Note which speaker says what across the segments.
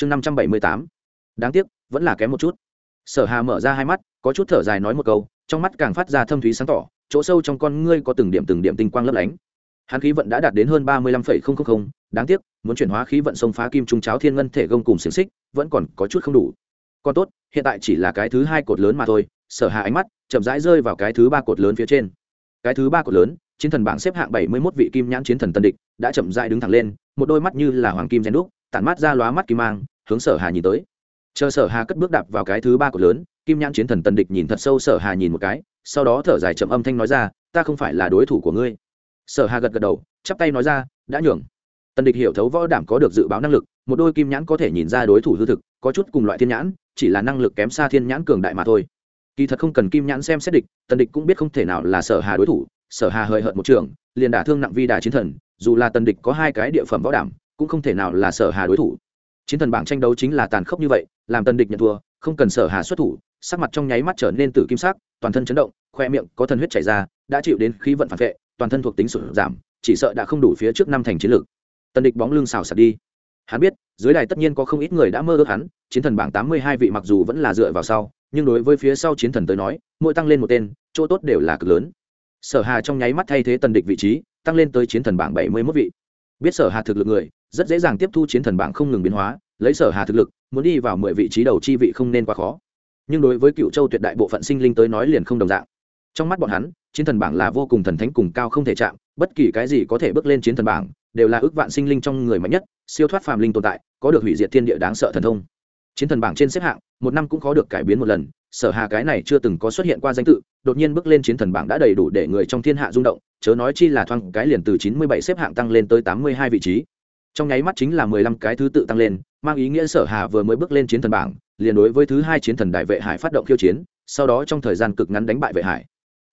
Speaker 1: chương năm trăm bảy mươi tám. Đáng tiếc, vẫn là kém một chút. Sở hà mở ra hai mắt, có chút thở dài nói một câu, trong mắt càng phát ra thâm thúy sáng tỏ, chỗ sâu trong con ngươi có từng điểm từng điểm tinh quang lấp lánh. Hắn khí vận đã đạt đến hơn ba mươi lăm phẩy không không không, đáng tiếc, muốn chuyển hóa khí vận sông phá kim trung cháo thiên ngân thể gông cùng xiềng xích, vẫn còn có chút không đủ. Còn tốt, hiện tại chỉ là cái thứ hai cột lớn mà thôi, sở hà ánh mắt chậm rãi rơi vào cái thứ ba cột lớn phía trên. Cái thứ ba cột lớn, chiến thần bảng xếp hạng bảy mươi 71 vị kim nhãn chiến thần tân địch, đã chậm rãi đứng thẳng lên, một đôi mắt như là hoàng kim rèn đúc tản mắt ra lóa mắt kim mang, hướng sở hà nhìn tới. Chờ sở hà cất bước đạp vào cái thứ ba cột lớn, kim nhãn chiến thần tân địch nhìn thật sâu sở hà nhìn một cái, sau đó thở dài chậm âm thanh nói ra, ta không phải là đối thủ của ngươi. Sở hà gật gật đầu, chắp tay nói ra, đã nhường. Tần địch hiểu thấu võ đảm có được dự báo năng lực, một đôi kim nhãn có thể nhìn ra đối thủ hư thực, có chút cùng loại thiên nhãn, chỉ là năng lực kém xa thiên nhãn cường đại mà thôi. Kỳ thật không cần kim nhãn xem xét địch, tần địch cũng biết không thể nào là sở hà đối thủ, sở hà hời hợt một trường, liền đả thương nặng vi đà chiến thần, dù là tần địch có hai cái địa phẩm võ đảm cũng không thể nào là sở hà đối thủ. Chiến thần bảng tranh đấu chính là tàn khốc như vậy, làm tần địch nhận thua, không cần sở hà xuất thủ, sắc mặt trong nháy mắt trở nên tử kim sắc, toàn thân chấn động, khoe miệng có thần huyết chảy ra, đã chịu đến khí vận phản vệ, toàn thân thuộc tính sụt giảm, chỉ sợ đã không đủ phía trước năm thành chiến lược. Tần địch bóng lưng xào sạt đi. Hắn biết, dưới đài tất nhiên có không ít người đã mơ ước hắn, chiến thần bảng tám mươi hai vị mặc dù vẫn là dựa vào sau, nhưng đối với phía sau chiến thần tới nói, mỗi tăng lên một tên, chỗ tốt đều là cực lớn. Sở hà trong nháy mắt thay thế tần địch vị trí, tăng lên tới chiến thần bảng bảy mươi mốt vị. Biết sở hà thực lực người rất dễ dàng tiếp thu chiến thần bảng không ngừng biến hóa, lấy sở hà thực lực, muốn đi vào mười vị trí đầu chi vị không nên quá khó. Nhưng đối với cựu châu tuyệt đại bộ phận sinh linh tới nói liền không đồng dạng. Trong mắt bọn hắn, chiến thần bảng là vô cùng thần thánh cùng cao không thể chạm, bất kỳ cái gì có thể bước lên chiến thần bảng, đều là ước vạn sinh linh trong người mạnh nhất, siêu thoát phàm linh tồn tại, có được hủy diệt thiên địa đáng sợ thần thông. Chiến thần bảng trên xếp hạng, một năm cũng khó được cải biến một lần, sở hà cái này chưa từng có xuất hiện qua danh tự, đột nhiên bước lên chiến thần bảng đã đầy đủ để người trong thiên hạ rung động, chớ nói chi là thoang cái liền từ chín mươi bảy xếp hạng tăng lên tới tám mươi hai vị trí trong nháy mắt chính là mười lăm cái thứ tự tăng lên, mang ý nghĩa sở hà vừa mới bước lên chiến thần bảng, liền đối với thứ hai chiến thần đại vệ hải phát động khiêu chiến, sau đó trong thời gian cực ngắn đánh bại vệ hải.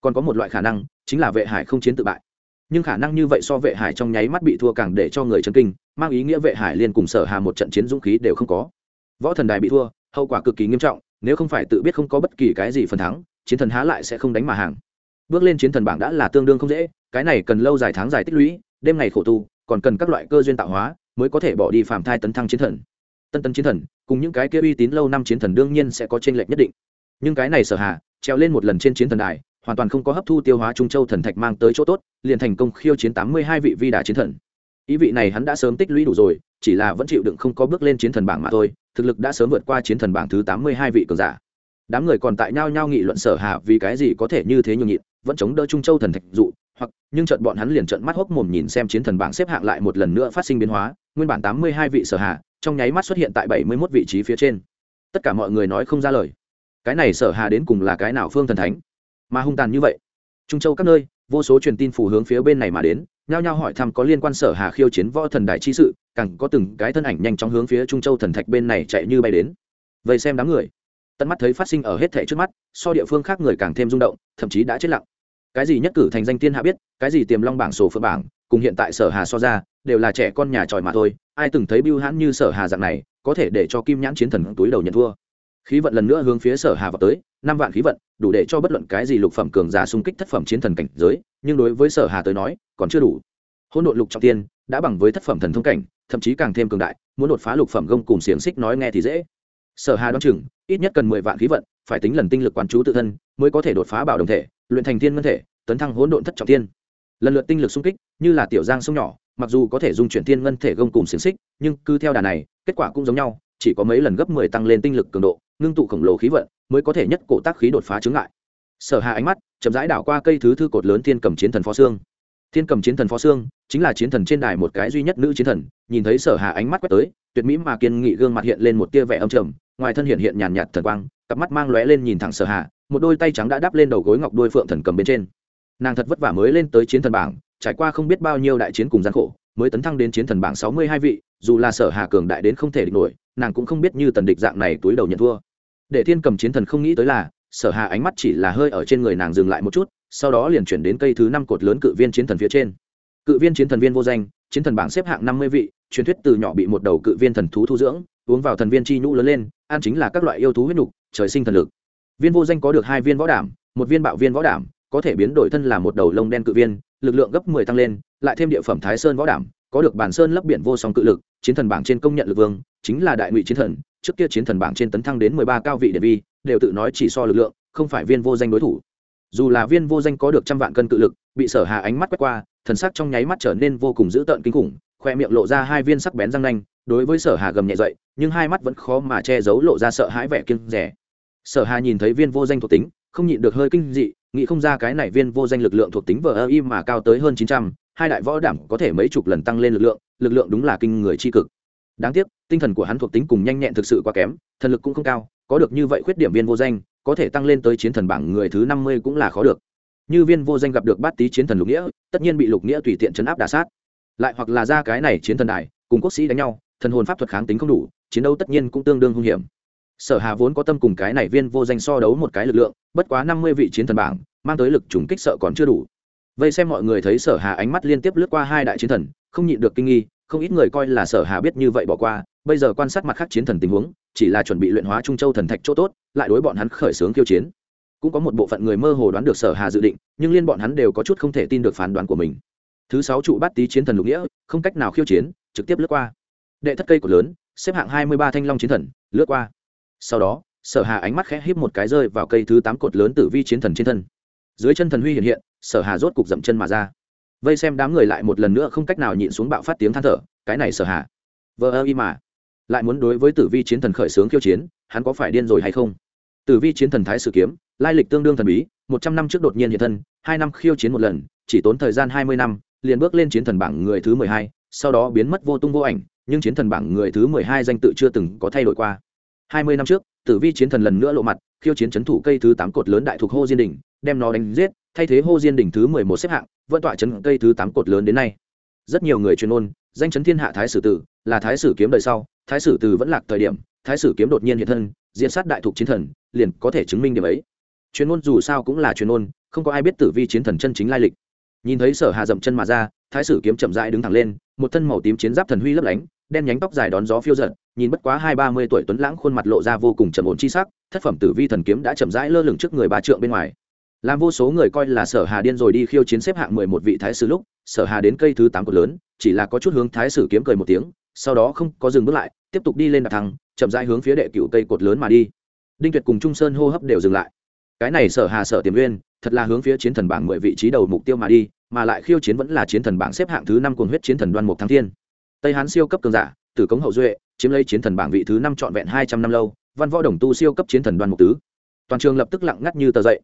Speaker 1: Còn có một loại khả năng, chính là vệ hải không chiến tự bại. Nhưng khả năng như vậy so vệ hải trong nháy mắt bị thua càng để cho người chân kinh, mang ý nghĩa vệ hải liên cùng sở hà một trận chiến dũng khí đều không có. Võ thần đài bị thua, hậu quả cực kỳ nghiêm trọng, nếu không phải tự biết không có bất kỳ cái gì phần thắng, chiến thần há lại sẽ không đánh mà hàng. Bước lên chiến thần bảng đã là tương đương không dễ, cái này cần lâu dài tháng dài tích lũy, đêm ngày khổ tu còn cần các loại cơ duyên tạo hóa mới có thể bỏ đi phàm thai tấn thăng chiến thần. Tân tân chiến thần, cùng những cái kia uy tín lâu năm chiến thần đương nhiên sẽ có tranh lệch nhất định. Nhưng cái này sở hà treo lên một lần trên chiến thần đài, hoàn toàn không có hấp thu tiêu hóa trung châu thần thạch mang tới chỗ tốt, liền thành công khiêu chiến tám mươi hai vị vi đà chiến thần. Ý vị này hắn đã sớm tích lũy đủ rồi, chỉ là vẫn chịu đựng không có bước lên chiến thần bảng mà thôi, thực lực đã sớm vượt qua chiến thần bảng thứ tám mươi hai vị cường giả. Đám người còn tại nhau nhau nghị luận sở hạ vì cái gì có thể như thế nhường nhịn, vẫn chống đỡ trung châu thần thạch dụ hoặc, nhưng trận bọn hắn liền trận mắt hốc mồm nhìn xem chiến thần bảng xếp hạng lại một lần nữa phát sinh biến hóa, nguyên bản tám mươi hai vị sở hạ, trong nháy mắt xuất hiện tại bảy mươi mốt vị trí phía trên. Tất cả mọi người nói không ra lời. Cái này sở hạ đến cùng là cái nào phương thần thánh? Mà hung tàn như vậy, trung châu các nơi, vô số truyền tin phù hướng phía bên này mà đến, nhao nhao hỏi thăm có liên quan sở hà khiêu chiến võ thần đại chi sự, càng có từng cái thân ảnh nhanh chóng hướng phía trung châu thần thạch bên này chạy như bay đến. Vậy xem đám người. Tận mắt thấy phát sinh ở hết thảy trước mắt, so địa phương khác người càng thêm rung động, thậm chí đã chết lặng cái gì nhất cử thành danh tiên hạ biết, cái gì tiềm long bảng sổ phượng bảng, cùng hiện tại sở hà so ra, đều là trẻ con nhà tròi mà thôi, ai từng thấy bưu hãn như sở hà dạng này, có thể để cho kim nhãn chiến thần túi đầu nhận thua. Khí vận lần nữa hướng phía sở hà vào tới, năm vạn khí vận, đủ để cho bất luận cái gì lục phẩm cường giả xung kích thất phẩm chiến thần cảnh giới, nhưng đối với sở hà tới nói, còn chưa đủ. Hôn đội lục trọng tiên, đã bằng với thất phẩm thần thông cảnh, thậm chí càng thêm cường đại, muốn đột phá lục phẩm gông cùng xiềng xích nói nghe thì dễ. Sở hà đoán chừng, ít nhất cần mười vạn khí vận, phải tính lần tinh lực quán chú tự thân, mới có thể đột phá bảo đồng thể luyện thành thiên ngân thể, tấn thăng hỗn độn thất trọng tiên lần lượt tinh lực xung kích, như là tiểu giang sông nhỏ, mặc dù có thể dung chuyển thiên ngân thể gông cùng xiềng xích, nhưng cứ theo đà này, kết quả cũng giống nhau, chỉ có mấy lần gấp mười tăng lên tinh lực cường độ, ngưng tụ khổng lồ khí vận, mới có thể nhất cổ tác khí đột phá chướng ngại. Sở hà ánh mắt chậm rãi đảo qua cây thứ thư cột lớn thiên cầm chiến thần phó xương. Thiên cầm chiến thần phó xương chính là chiến thần trên đài một cái duy nhất nữ chiến thần, nhìn thấy sở hà ánh mắt quét tới, tuyệt mỹ mà kiên nghị gương mặt hiện lên một tia vẻ âm trầm, ngoài thân hiện hiện nhàn nhạt thần quang, cặp mắt mang lóe lên nhìn thẳng sở hà một đôi tay trắng đã đắp lên đầu gối ngọc đôi phượng thần cầm bên trên. Nàng thật vất vả mới lên tới chiến thần bảng, trải qua không biết bao nhiêu đại chiến cùng gian khổ, mới tấn thăng đến chiến thần bảng sáu mươi hai vị, dù là sở hà cường đại đến không thể địch nổi, nàng cũng không biết như tần địch dạng này túi đầu nhận thua. Để thiên cầm chiến thần không nghĩ tới là, sở hà ánh mắt chỉ là hơi ở trên người nàng dừng lại một chút, sau đó liền chuyển đến cây thứ năm cột lớn cự viên chiến thần phía trên. Cự viên chiến thần viên vô danh, chiến thần bảng xếp hạng năm mươi vị, truyền thuyết từ nhỏ bị một đầu cự viên thần thú thu dưỡng, uống vào thần viên chi nhũ lớn lên, ăn chính là các loại yêu thú huyết nhục trời sinh thần lực viên vô danh có được hai viên võ đảm, một viên bạo viên võ đảm, có thể biến đổi thân là một đầu lông đen cự viên, lực lượng gấp mười tăng lên, lại thêm địa phẩm thái sơn võ đảm, có được bản sơn lấp biển vô song cự lực, chiến thần bảng trên công nhận lực vương, chính là đại ngụy chiến thần, trước kia chiến thần bảng trên tấn thăng đến mười ba cao vị điện vi, đều tự nói chỉ so lực lượng, không phải viên vô danh đối thủ. Dù là viên vô danh có được trăm vạn cân cự lực, bị sở hà ánh mắt quét qua, thần sắc trong nháy mắt trở nên vô cùng dữ tợn kinh khủng, khoe miệng lộ ra hai viên sắc bén răng nanh, đối với sở hà gầm nhẹ dậy, nhưng hai mắt vẫn khó mà che giấu lộ ra sợ hãi vẻ kiêng rẻ sở hà nhìn thấy viên vô danh thuộc tính, không nhịn được hơi kinh dị, nghĩ không ra cái này viên vô danh lực lượng thuộc tính vờ ơ im mà cao tới hơn chín trăm, hai đại võ đảm có thể mấy chục lần tăng lên lực lượng lực lượng đúng là kinh người tri cực. Đáng tiếc, tinh thần của hắn thuộc tính cùng nhanh nhẹn thực sự quá kém, thần lực cũng không cao, có được như vậy khuyết điểm viên vô danh, có thể tăng lên tới chiến thần bảng người thứ năm mươi cũng là khó được. Như viên vô danh gặp được bát tý chiến thần lục nghĩa, tất nhiên bị lục nghĩa tùy tiện chấn áp đà sát. Lại hoặc là ra cái này chiến thần đài, cùng quốc sĩ đánh nhau, thần hồn pháp thuật kháng tính không đủ, chiến đấu tất nhiên cũng tương đương hung hiểm sở hà vốn có tâm cùng cái này viên vô danh so đấu một cái lực lượng, bất quá năm mươi vị chiến thần bảng, mang tới lực trùng kích sợ còn chưa đủ. Vây xem mọi người thấy sở hà ánh mắt liên tiếp lướt qua hai đại chiến thần, không nhịn được kinh nghi, không ít người coi là sở hà biết như vậy bỏ qua, bây giờ quan sát mặt khác chiến thần tình huống, chỉ là chuẩn bị luyện hóa trung châu thần thạch chỗ tốt, lại đối bọn hắn khởi xướng khiêu chiến. Cũng có một bộ phận người mơ hồ đoán được sở hà dự định, nhưng liên bọn hắn đều có chút không thể tin được phán đoán của mình. Thứ sáu trụ bát tý chiến thần lục nghĩa, không cách nào khiêu chiến, trực tiếp lướt qua. Đệ thất cây của lớn, xếp hạng hai mươi ba thanh long chiến thần, lướt qua sau đó, sở hà ánh mắt khẽ híp một cái rơi vào cây thứ tám cột lớn tử vi chiến thần trên thân. Dưới chân thần huy hiện hiện, sở hà rốt cục dậm chân mà ra. Vây xem đám người lại một lần nữa không cách nào nhịn xuống bạo phát tiếng than thở, cái này sở hà, vờ ơ y mà, lại muốn đối với tử vi chiến thần khởi xướng khiêu chiến, hắn có phải điên rồi hay không? Tử vi chiến thần thái sử kiếm, lai lịch tương đương thần bí, một trăm năm trước đột nhiên hiện thân, hai năm khiêu chiến một lần, chỉ tốn thời gian hai mươi năm, liền bước lên chiến thần bảng người thứ mười hai, sau đó biến mất vô tung vô ảnh, nhưng chiến thần bảng người thứ mười hai danh tự chưa từng có thay đổi qua hai mươi năm trước, tử vi chiến thần lần nữa lộ mặt, khiêu chiến c thủ cây thứ tám cột lớn đại thuộc hô diên đình, đem nó đánh giết, thay thế hô diên đình thứ mười một xếp hạng, vẫn tọa chấn cây thứ tám cột lớn đến nay. Rất nhiều người chuyên ôn, danh chấn thiên hạ thái sử tử, là thái sử kiếm đời sau, thái sử tử vẫn lạc thời điểm, thái sử kiếm đột nhiên hiện thân diện sát đại thuộc chiến thần, liền có thể chứng minh điểm ấy. Chuyên ôn dù sao cũng là chuyên ôn, không có ai biết tử vi chiến thần chân chính lai lịch. Nhìn thấy sở hà dậm chân mà ra, thái sử kiếm chậm rãi đứng thẳng lên, một thân màu tím chiến giáp thần huy lấp lánh đen nhánh tóc dài đón gió phiêu giận nhìn bất quá hai ba mươi tuổi tuấn lãng khuôn mặt lộ ra vô cùng trầm ổn chi sắc, thất phẩm tử vi thần kiếm đã chậm rãi lơ lửng trước người bà trượng bên ngoài. Làm vô số người coi là sở hà điên rồi đi khiêu chiến xếp hạng mười một vị thái sử lúc, sở hà đến cây thứ tám cột lớn, chỉ là có chút hướng thái sử kiếm cười một tiếng, sau đó không có dừng bước lại, tiếp tục đi lên đạp thăng, chậm rãi hướng phía đệ cựu cây cột lớn mà đi. Đinh tuyệt cùng trung sơn hô hấp đều dừng lại. Cái này sở hà sở tiềm nguyên, thật là hướng phía chiến thần bảng mười vị trí đầu mục tiêu mà đi, mà lại khiêu chiến vẫn là chiến thần bảng xếp hạng thứ năm cuồng huyết chiến thần đoan mục thắng thiên tây hán siêu cấp cường giả, tử cống hậu duệ, chiếm lấy chiến thần bảng vị thứ năm trọn vẹn hai trăm năm lâu, văn võ đồng tu siêu cấp chiến thần đoan mục tứ. Toàn trường lập tức lặng ngắt như tờ dậy.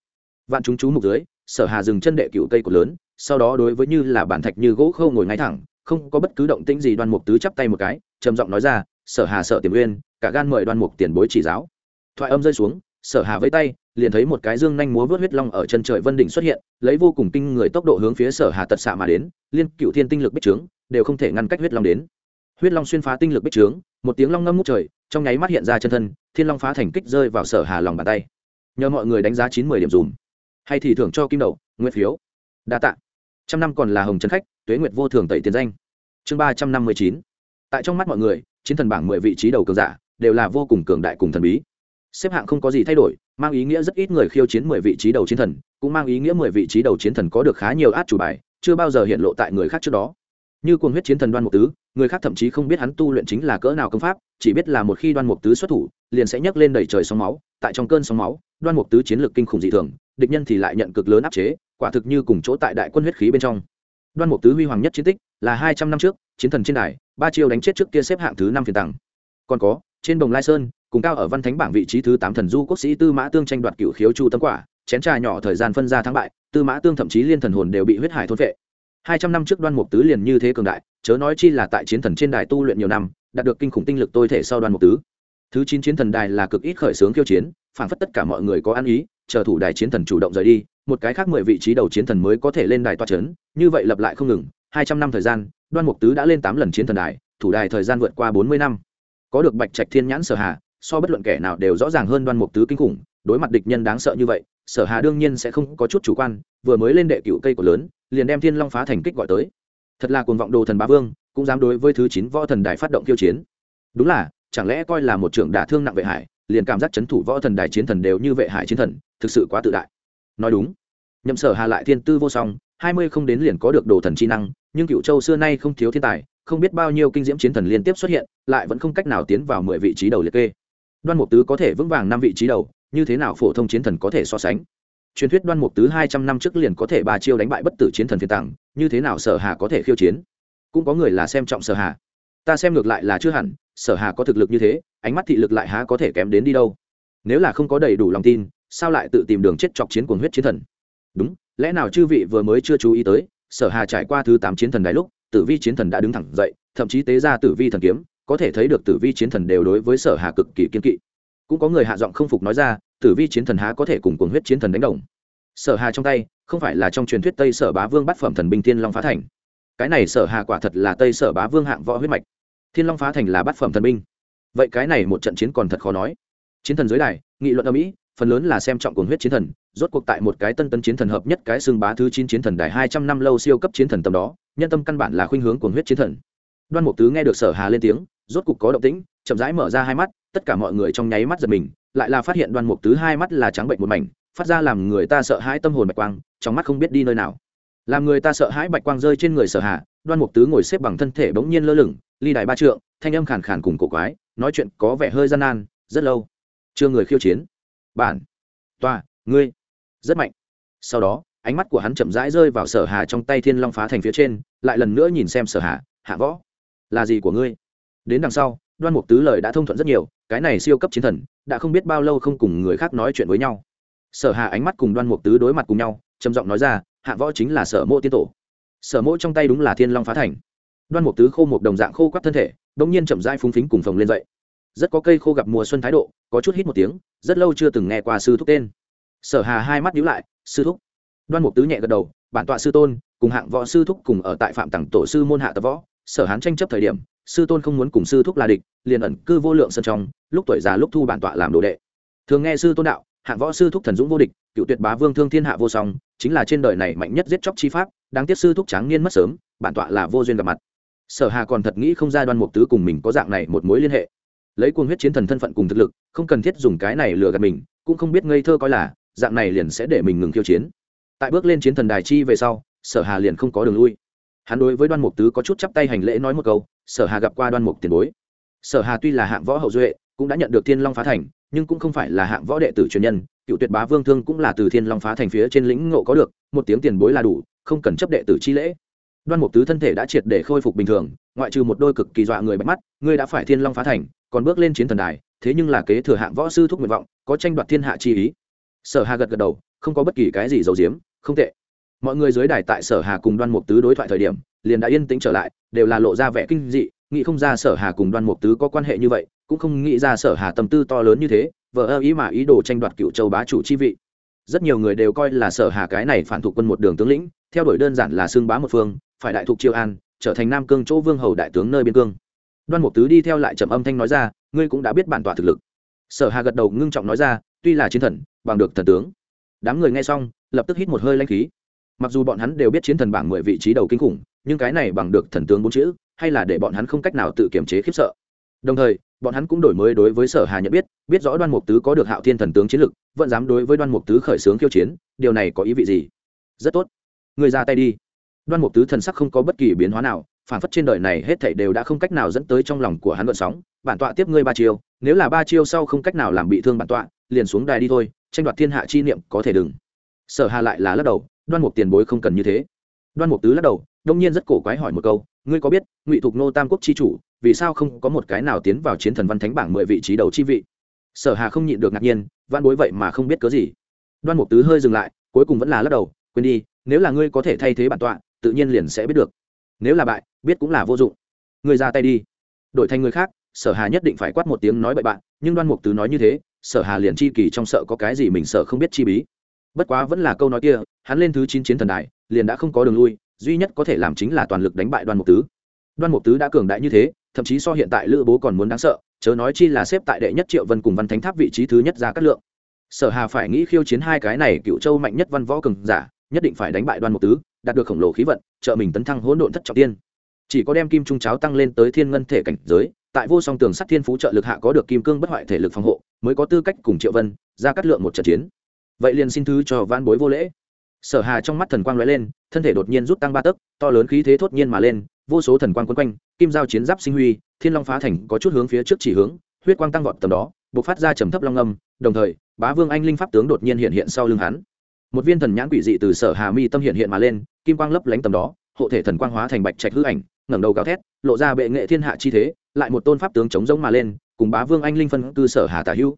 Speaker 1: Vạn chúng chú mục dưới, sở hà dừng chân đệ cựu cây cột lớn, sau đó đối với như là bản thạch như gỗ khâu ngồi ngay thẳng, không có bất cứ động tĩnh gì đoan mục tứ chắp tay một cái, trầm giọng nói ra, sở hà sợ tiềm uyên cả gan mời đoan mục tiền bối chỉ giáo. Thoại âm rơi xuống, sở hà với tay, liền thấy một cái dương nhanh múa vớt huyết long ở chân trời vân đỉnh xuất hiện, lấy vô cùng kinh người tốc độ hướng phía sở hà tật xạ mà đến, liên cựu thiên tinh lực bích trướng đều không thể ngăn cách huyết long đến. Huyết long xuyên phá tinh lực bích trướng, một tiếng long ngâm ngút trời, trong nháy mắt hiện ra chân thân, thiên long phá thành kích rơi vào sở hà lòng bàn tay. Nhờ mọi người đánh giá chín mươi điểm dùm. Hay thì thưởng cho kim đậu nguyện phiếu. Đa tạ. Trăm năm còn là hồng trấn khách, tuế nguyệt vô thường tẩy tiền danh. Chương ba trăm năm mươi chín. Tại trong mắt mọi người, chiến thần bảng mười vị trí đầu cường giả, đều là vô cùng cường đại cùng thần bí. Xếp hạng không có gì thay đổi, mang ý nghĩa rất ít người khiêu chiến mười vị trí đầu chiến thần, cũng mang ý nghĩa mười vị trí đầu chiến thần có được khá nhiều át chủ bài, chưa bao giờ hiện lộ tại người khác trước đó như cuồng huyết chiến thần đoan mục tứ, người khác thậm chí không biết hắn tu luyện chính là cỡ nào công pháp, chỉ biết là một khi đoan mục tứ xuất thủ, liền sẽ nhấc lên đầy trời sóng máu, tại trong cơn sóng máu, đoan mục tứ chiến lược kinh khủng dị thường, địch nhân thì lại nhận cực lớn áp chế, quả thực như cùng chỗ tại đại quân huyết khí bên trong. Đoan mục tứ huy hoàng nhất chiến tích là hai trăm năm trước, chiến thần trên đài, ba chiêu đánh chết trước kia xếp hạng thứ năm phiền tặng. Còn có, trên đồng lai sơn, cùng cao ở văn thánh bảng vị trí thứ tám thần du quốc sĩ tư mã tương tranh đoạt cựu khiếu chu tấm quả, chén trà nhỏ thời gian phân ra thắng bại, tư mã tương thậm chí liên thần hồn đều bị huyết hải thôn vệ hai trăm năm trước đoan mục tứ liền như thế cường đại, chớ nói chi là tại chiến thần trên đài tu luyện nhiều năm, đạt được kinh khủng tinh lực tôi thể sau đoan mục tứ. Thứ chín chiến thần đài là cực ít khởi xướng khiêu chiến, phản phất tất cả mọi người có ăn ý, chờ thủ đài chiến thần chủ động rời đi, một cái khác mười vị trí đầu chiến thần mới có thể lên đài toa c h ấ n như vậy lập lại không ngừng, hai trăm năm thời gian, đoan mục tứ đã lên tám lần chiến thần đài, thủ đài thời gian vượt qua bốn mươi năm. Có được bạch trạch thiên nhãn sở hà, so bất luận kẻ nào đều rõ ràng hơn đoan mục tứ kinh khủng, đối mặt địch nhân đáng sợ như vậy, sở hà đương nhiên sẽ không có chút chủ quan, vừa mới lên đệ cựu cây của lớn liền đem thiên long phá thành kích gọi tới. Thật là cuồng vọng đồ thần bá vương, cũng dám đối với thứ chín võ thần đài phát động kiêu chiến. Đúng là, chẳng lẽ coi là một trưởng đả thương nặng vệ hải, liền cảm giác chấn thủ võ thần đài chiến thần đều như vệ hải chiến thần, thực sự quá tự đại. Nói đúng. Nhậm sở hà lại thiên tư vô song, hai mươi không đến liền có được đồ thần chi năng, nhưng cựu châu xưa nay không thiếu thiên tài, không biết bao nhiêu kinh diễm chiến thần liên tiếp xuất hiện, lại vẫn không cách nào tiến vào mười vị trí đầu liệt kê. Đoan mục tứ có thể vững vàng năm vị trí đầu, như thế nào phổ thông chiến thần có thể so sánh? Truyền thuyết đoan mục tứ hai trăm năm trước liền có thể ba chiêu đánh bại bất tử chiến thần phiền tặng như thế nào sở hà có thể khiêu chiến? Cũng có người là xem trọng sở hà. Ta xem ngược lại là chưa hẳn, sở hà có thực lực như thế, ánh mắt thị lực lại há có thể kém đến đi đâu. Nếu là không có đầy đủ lòng tin, sao lại tự tìm đường chết chọc chiến cuồng huyết chiến thần? Đúng, lẽ nào chư vị vừa mới chưa chú ý tới, sở hà trải qua thứ tám chiến thần đài lúc, tử vi chiến thần đã đứng thẳng dậy, thậm chí tế ra tử vi thần kiếm, có thể thấy được tử vi chiến thần đều đối với sở hà cực kỳ kiên kỵ. Cũng có người hạ giọng không phục nói ra tử vi chiến thần há có thể cùng cuồng huyết chiến thần đánh đồng. Sở hà trong tay, không phải là trong truyền thuyết tây sở bá vương bắt phẩm thần binh thiên long phá thành. Cái này sở hà quả thật là tây sở bá vương hạng võ huyết mạch. Thiên long phá thành là bát phẩm thần binh. Vậy cái này một trận chiến còn thật khó nói. Chiến thần dưới đài, nghị luận ở mỹ, phần lớn là xem trọng cuồng huyết chiến thần, rốt cuộc tại một cái tân tân chiến thần hợp nhất cái xương bá thứ chín chiến thần đài hai trăm năm lâu siêu cấp chiến thần tầm đó, nhân tâm căn bản là khuynh hướng cuồng huyết chiến thần. Đoan mục tứ nghe được sở hà lên tiếng, rốt cuộc có động tĩnh, chậm rãi mở ra hai mắt, tất cả mọi người trong nháy mắt giật mình lại là phát hiện đoan mục tứ hai mắt là trắng bệnh một mảnh, phát ra làm người ta sợ hãi tâm hồn bạch quang, trong mắt không biết đi nơi nào. Làm người ta sợ hãi bạch quang rơi trên người sở hà đoan mục tứ ngồi xếp bằng thân thể bỗng nhiên lơ lửng, ly đài ba trượng, thanh âm khàn khàn cùng cổ quái, nói chuyện có vẻ hơi gian nan, rất lâu. Chưa người khiêu chiến. Bản. Toa ngươi. Rất mạnh. Sau đó, ánh mắt của hắn chậm rãi rơi vào sở hà trong tay thiên long phá thành phía trên, lại lần nữa nhìn xem sở hà, hạ võ, là gì của ngươi? Đến đằng sau đoan mục tứ lời đã thông thuận rất nhiều, cái này siêu cấp chiến thần, đã không biết bao lâu không cùng người khác nói chuyện với nhau. Sở hà ánh mắt cùng đoan mục tứ đối mặt cùng nhau, trầm giọng nói ra, hạ võ chính là sở mộ tiên tổ. Sở mộ trong tay đúng là thiên long phá thành. Đoan mục tứ khô một đồng dạng khô quắt thân thể, bỗng nhiên chậm rãi phúng phính cùng phồng lên dậy. Rất có cây khô gặp mùa xuân thái độ, có chút hít một tiếng, rất lâu chưa từng nghe qua sư thúc tên. Sở hà hai mắt nhíu lại, sư thúc? Đoan mục tứ nhẹ gật đầu, bản tọa sư tôn, cùng hạng võ sư thúc cùng ở tại phạm tặng tổ sư môn hạ tập võ, sở hán tranh chấp thời điểm sư tôn không muốn cùng sư thúc là địch, liền ẩn cư vô lượng sân trong, lúc tuổi già lúc thu bản tọa làm đồ đệ. Thường nghe sư tôn đạo, hạng võ sư thúc thần dũng vô địch, cựu tuyệt bá vương thương thiên hạ vô song, chính là trên đời này mạnh nhất giết chóc chi pháp, đáng tiếc sư thúc tráng niên mất sớm, bản tọa là vô duyên gặp mặt. Sở hà còn thật nghĩ không ra đoan mục tứ cùng mình có dạng này một mối liên hệ. Lấy cuồng huyết chiến thần thân phận cùng thực lực, không cần thiết dùng cái này lừa gạt mình, cũng không biết ngây thơ coi là, dạng này liền sẽ để mình ngừng khiêu chiến. Tại bước lên chiến thần đài chi về sau, sở hà liền không có đường lui. Hắn đối với đoan mục tứ có chút chắp tay hành lễ nói một câu sở hà gặp qua đoan mục tiền bối. Sở hà tuy là hạng võ hậu duệ, cũng đã nhận được thiên long phá thành, nhưng cũng không phải là hạng võ đệ tử truyền nhân, cựu tuyệt bá vương thương cũng là từ thiên long phá thành phía trên lĩnh ngộ có được, một tiếng tiền bối là đủ, không cần chấp đệ tử chi lễ. Đoan mục tứ thân thể đã triệt để khôi phục bình thường, ngoại trừ một đôi cực kỳ dọa người bắt mắt, ngươi đã phải thiên long phá thành, còn bước lên chiến thần đài, thế nhưng là kế thừa hạng võ sư thúc nguyện vọng, có tranh đoạt thiên hạ chi ý. Sở hà gật gật đầu, không có bất kỳ cái gì giấu giếm, không tệ. Mọi người dưới đài tại sở hà cùng đoan mục tứ đối thoại thời điểm liền đã yên tĩnh trở lại, đều là lộ ra vẻ kinh dị, nghĩ không ra sở hà cùng đoan mục tứ có quan hệ như vậy, cũng không nghĩ ra sở hà tâm tư to lớn như thế vợ ơ ý mà ý đồ tranh đoạt cựu châu bá chủ chi vị. Rất nhiều người đều coi là sở hà cái này phản thuộc quân một đường tướng lĩnh, theo đuổi đơn giản là xương bá một phương, phải đại thuộc triều an, trở thành nam cương chỗ vương hầu đại tướng nơi biên cương. Đoan mục tứ đi theo lại trầm âm thanh nói ra, ngươi cũng đã biết bản tỏa thực lực. Sở hà gật đầu ngưng trọng nói ra, tuy là chiến thần, bằng được thần tướng. Đám người nghe xong, lập tức hít một hơi lanh khí mặc dù bọn hắn đều biết chiến thần bảng mười vị trí đầu kinh khủng, nhưng cái này bằng được thần tướng bốn chữ, hay là để bọn hắn không cách nào tự kiềm chế khiếp sợ. Đồng thời, bọn hắn cũng đổi mới đối với sở hà nhận biết biết rõ đoan mục tứ có được hạo thiên thần tướng chiến lực, vẫn dám đối với đoan mục tứ khởi xướng khiêu chiến, điều này có ý vị gì? Rất tốt. Người ra tay đi. Đoan mục tứ thần sắc không có bất kỳ biến hóa nào, phản phất trên đời này hết thảy đều đã không cách nào dẫn tới trong lòng của hắn vận sóng. Bản tọa tiếp ngươi ba chiêu, nếu là ba chiêu sau không cách nào làm bị thương bản tọa, liền xuống đài đi thôi, tranh đoạt thiên hạ chi niệm có thể đừng. Sở hà lại là lắc đầu đoan mục tiền bối không cần như thế. Đoan mục tứ lắc đầu, đông nhiên rất cổ quái hỏi một câu, ngươi có biết ngụy thục nô tam quốc chi chủ, vì sao không có một cái nào tiến vào chiến thần văn thánh bảng mười vị trí đầu chi vị? Sở hà không nhịn được ngạc nhiên văn bối vậy mà không biết cớ gì. Đoan mục tứ hơi dừng lại, cuối cùng vẫn là lắc đầu, quên đi, nếu là ngươi có thể thay thế bản tọa, tự nhiên liền sẽ biết được. Nếu là bại, biết cũng là vô dụng. Ngươi ra tay đi. Đổi thành người khác, sở hà nhất định phải quát một tiếng nói bậy bạn, nhưng đoan mục tứ nói như thế, sở hà liền chi kỳ trong sợ có cái gì mình sợ không biết chi bí bất quá vẫn là câu nói kia, hắn lên thứ chín chiến thần đài liền đã không có đường lui, duy nhất có thể làm chính là toàn lực đánh bại đoan mục tứ. Đoan mục tứ đã cường đại như thế, thậm chí so hiện tại lữ bố còn muốn đáng sợ, chớ nói chi là xếp tại đệ nhất triệu vân cùng văn thánh tháp vị trí thứ nhất ra cát lượng. Sở hà phải nghĩ khiêu chiến hai cái này cựu châu mạnh nhất văn võ cường giả, nhất định phải đánh bại đoan mục tứ, đạt được khổng lồ khí vận, trợ mình tấn thăng hỗn độn thất trọng tiên. Chỉ có đem kim trung cháo tăng lên tới thiên ngân thể cảnh giới, tại vô song tường sắt thiên phú trợ lực hạ có được kim cương bất hoại thể lực phòng hộ, mới có tư cách cùng triệu vân ra cắt lượng một trận chiến vậy liền xin thứ cho van bối vô lễ. Sở hà trong mắt thần quang lóe lên, thân thể đột nhiên rút tăng ba tấc, to lớn khí thế thốt nhiên mà lên, vô số thần quang quấn quanh, kim giao chiến giáp sinh huy, thiên long phá thành có chút hướng phía trước chỉ hướng, huyết quang tăng vọt tầm đó buộc phát ra trầm thấp long âm, đồng thời, bá vương anh linh pháp tướng đột nhiên hiện hiện sau lưng hắn. Một viên thần nhãn quỷ dị từ sở hà mi tâm hiện hiện mà lên, kim quang lấp lánh tầm đó, hộ thể thần quang hóa thành bạch trạch hư ảnh, ngẩng đầu gào thét, lộ ra bệ nghệ thiên hạ chi thế, lại một tôn pháp tướng chống giống mà lên, cùng bá vương anh linh phân cư sở hà tả hữu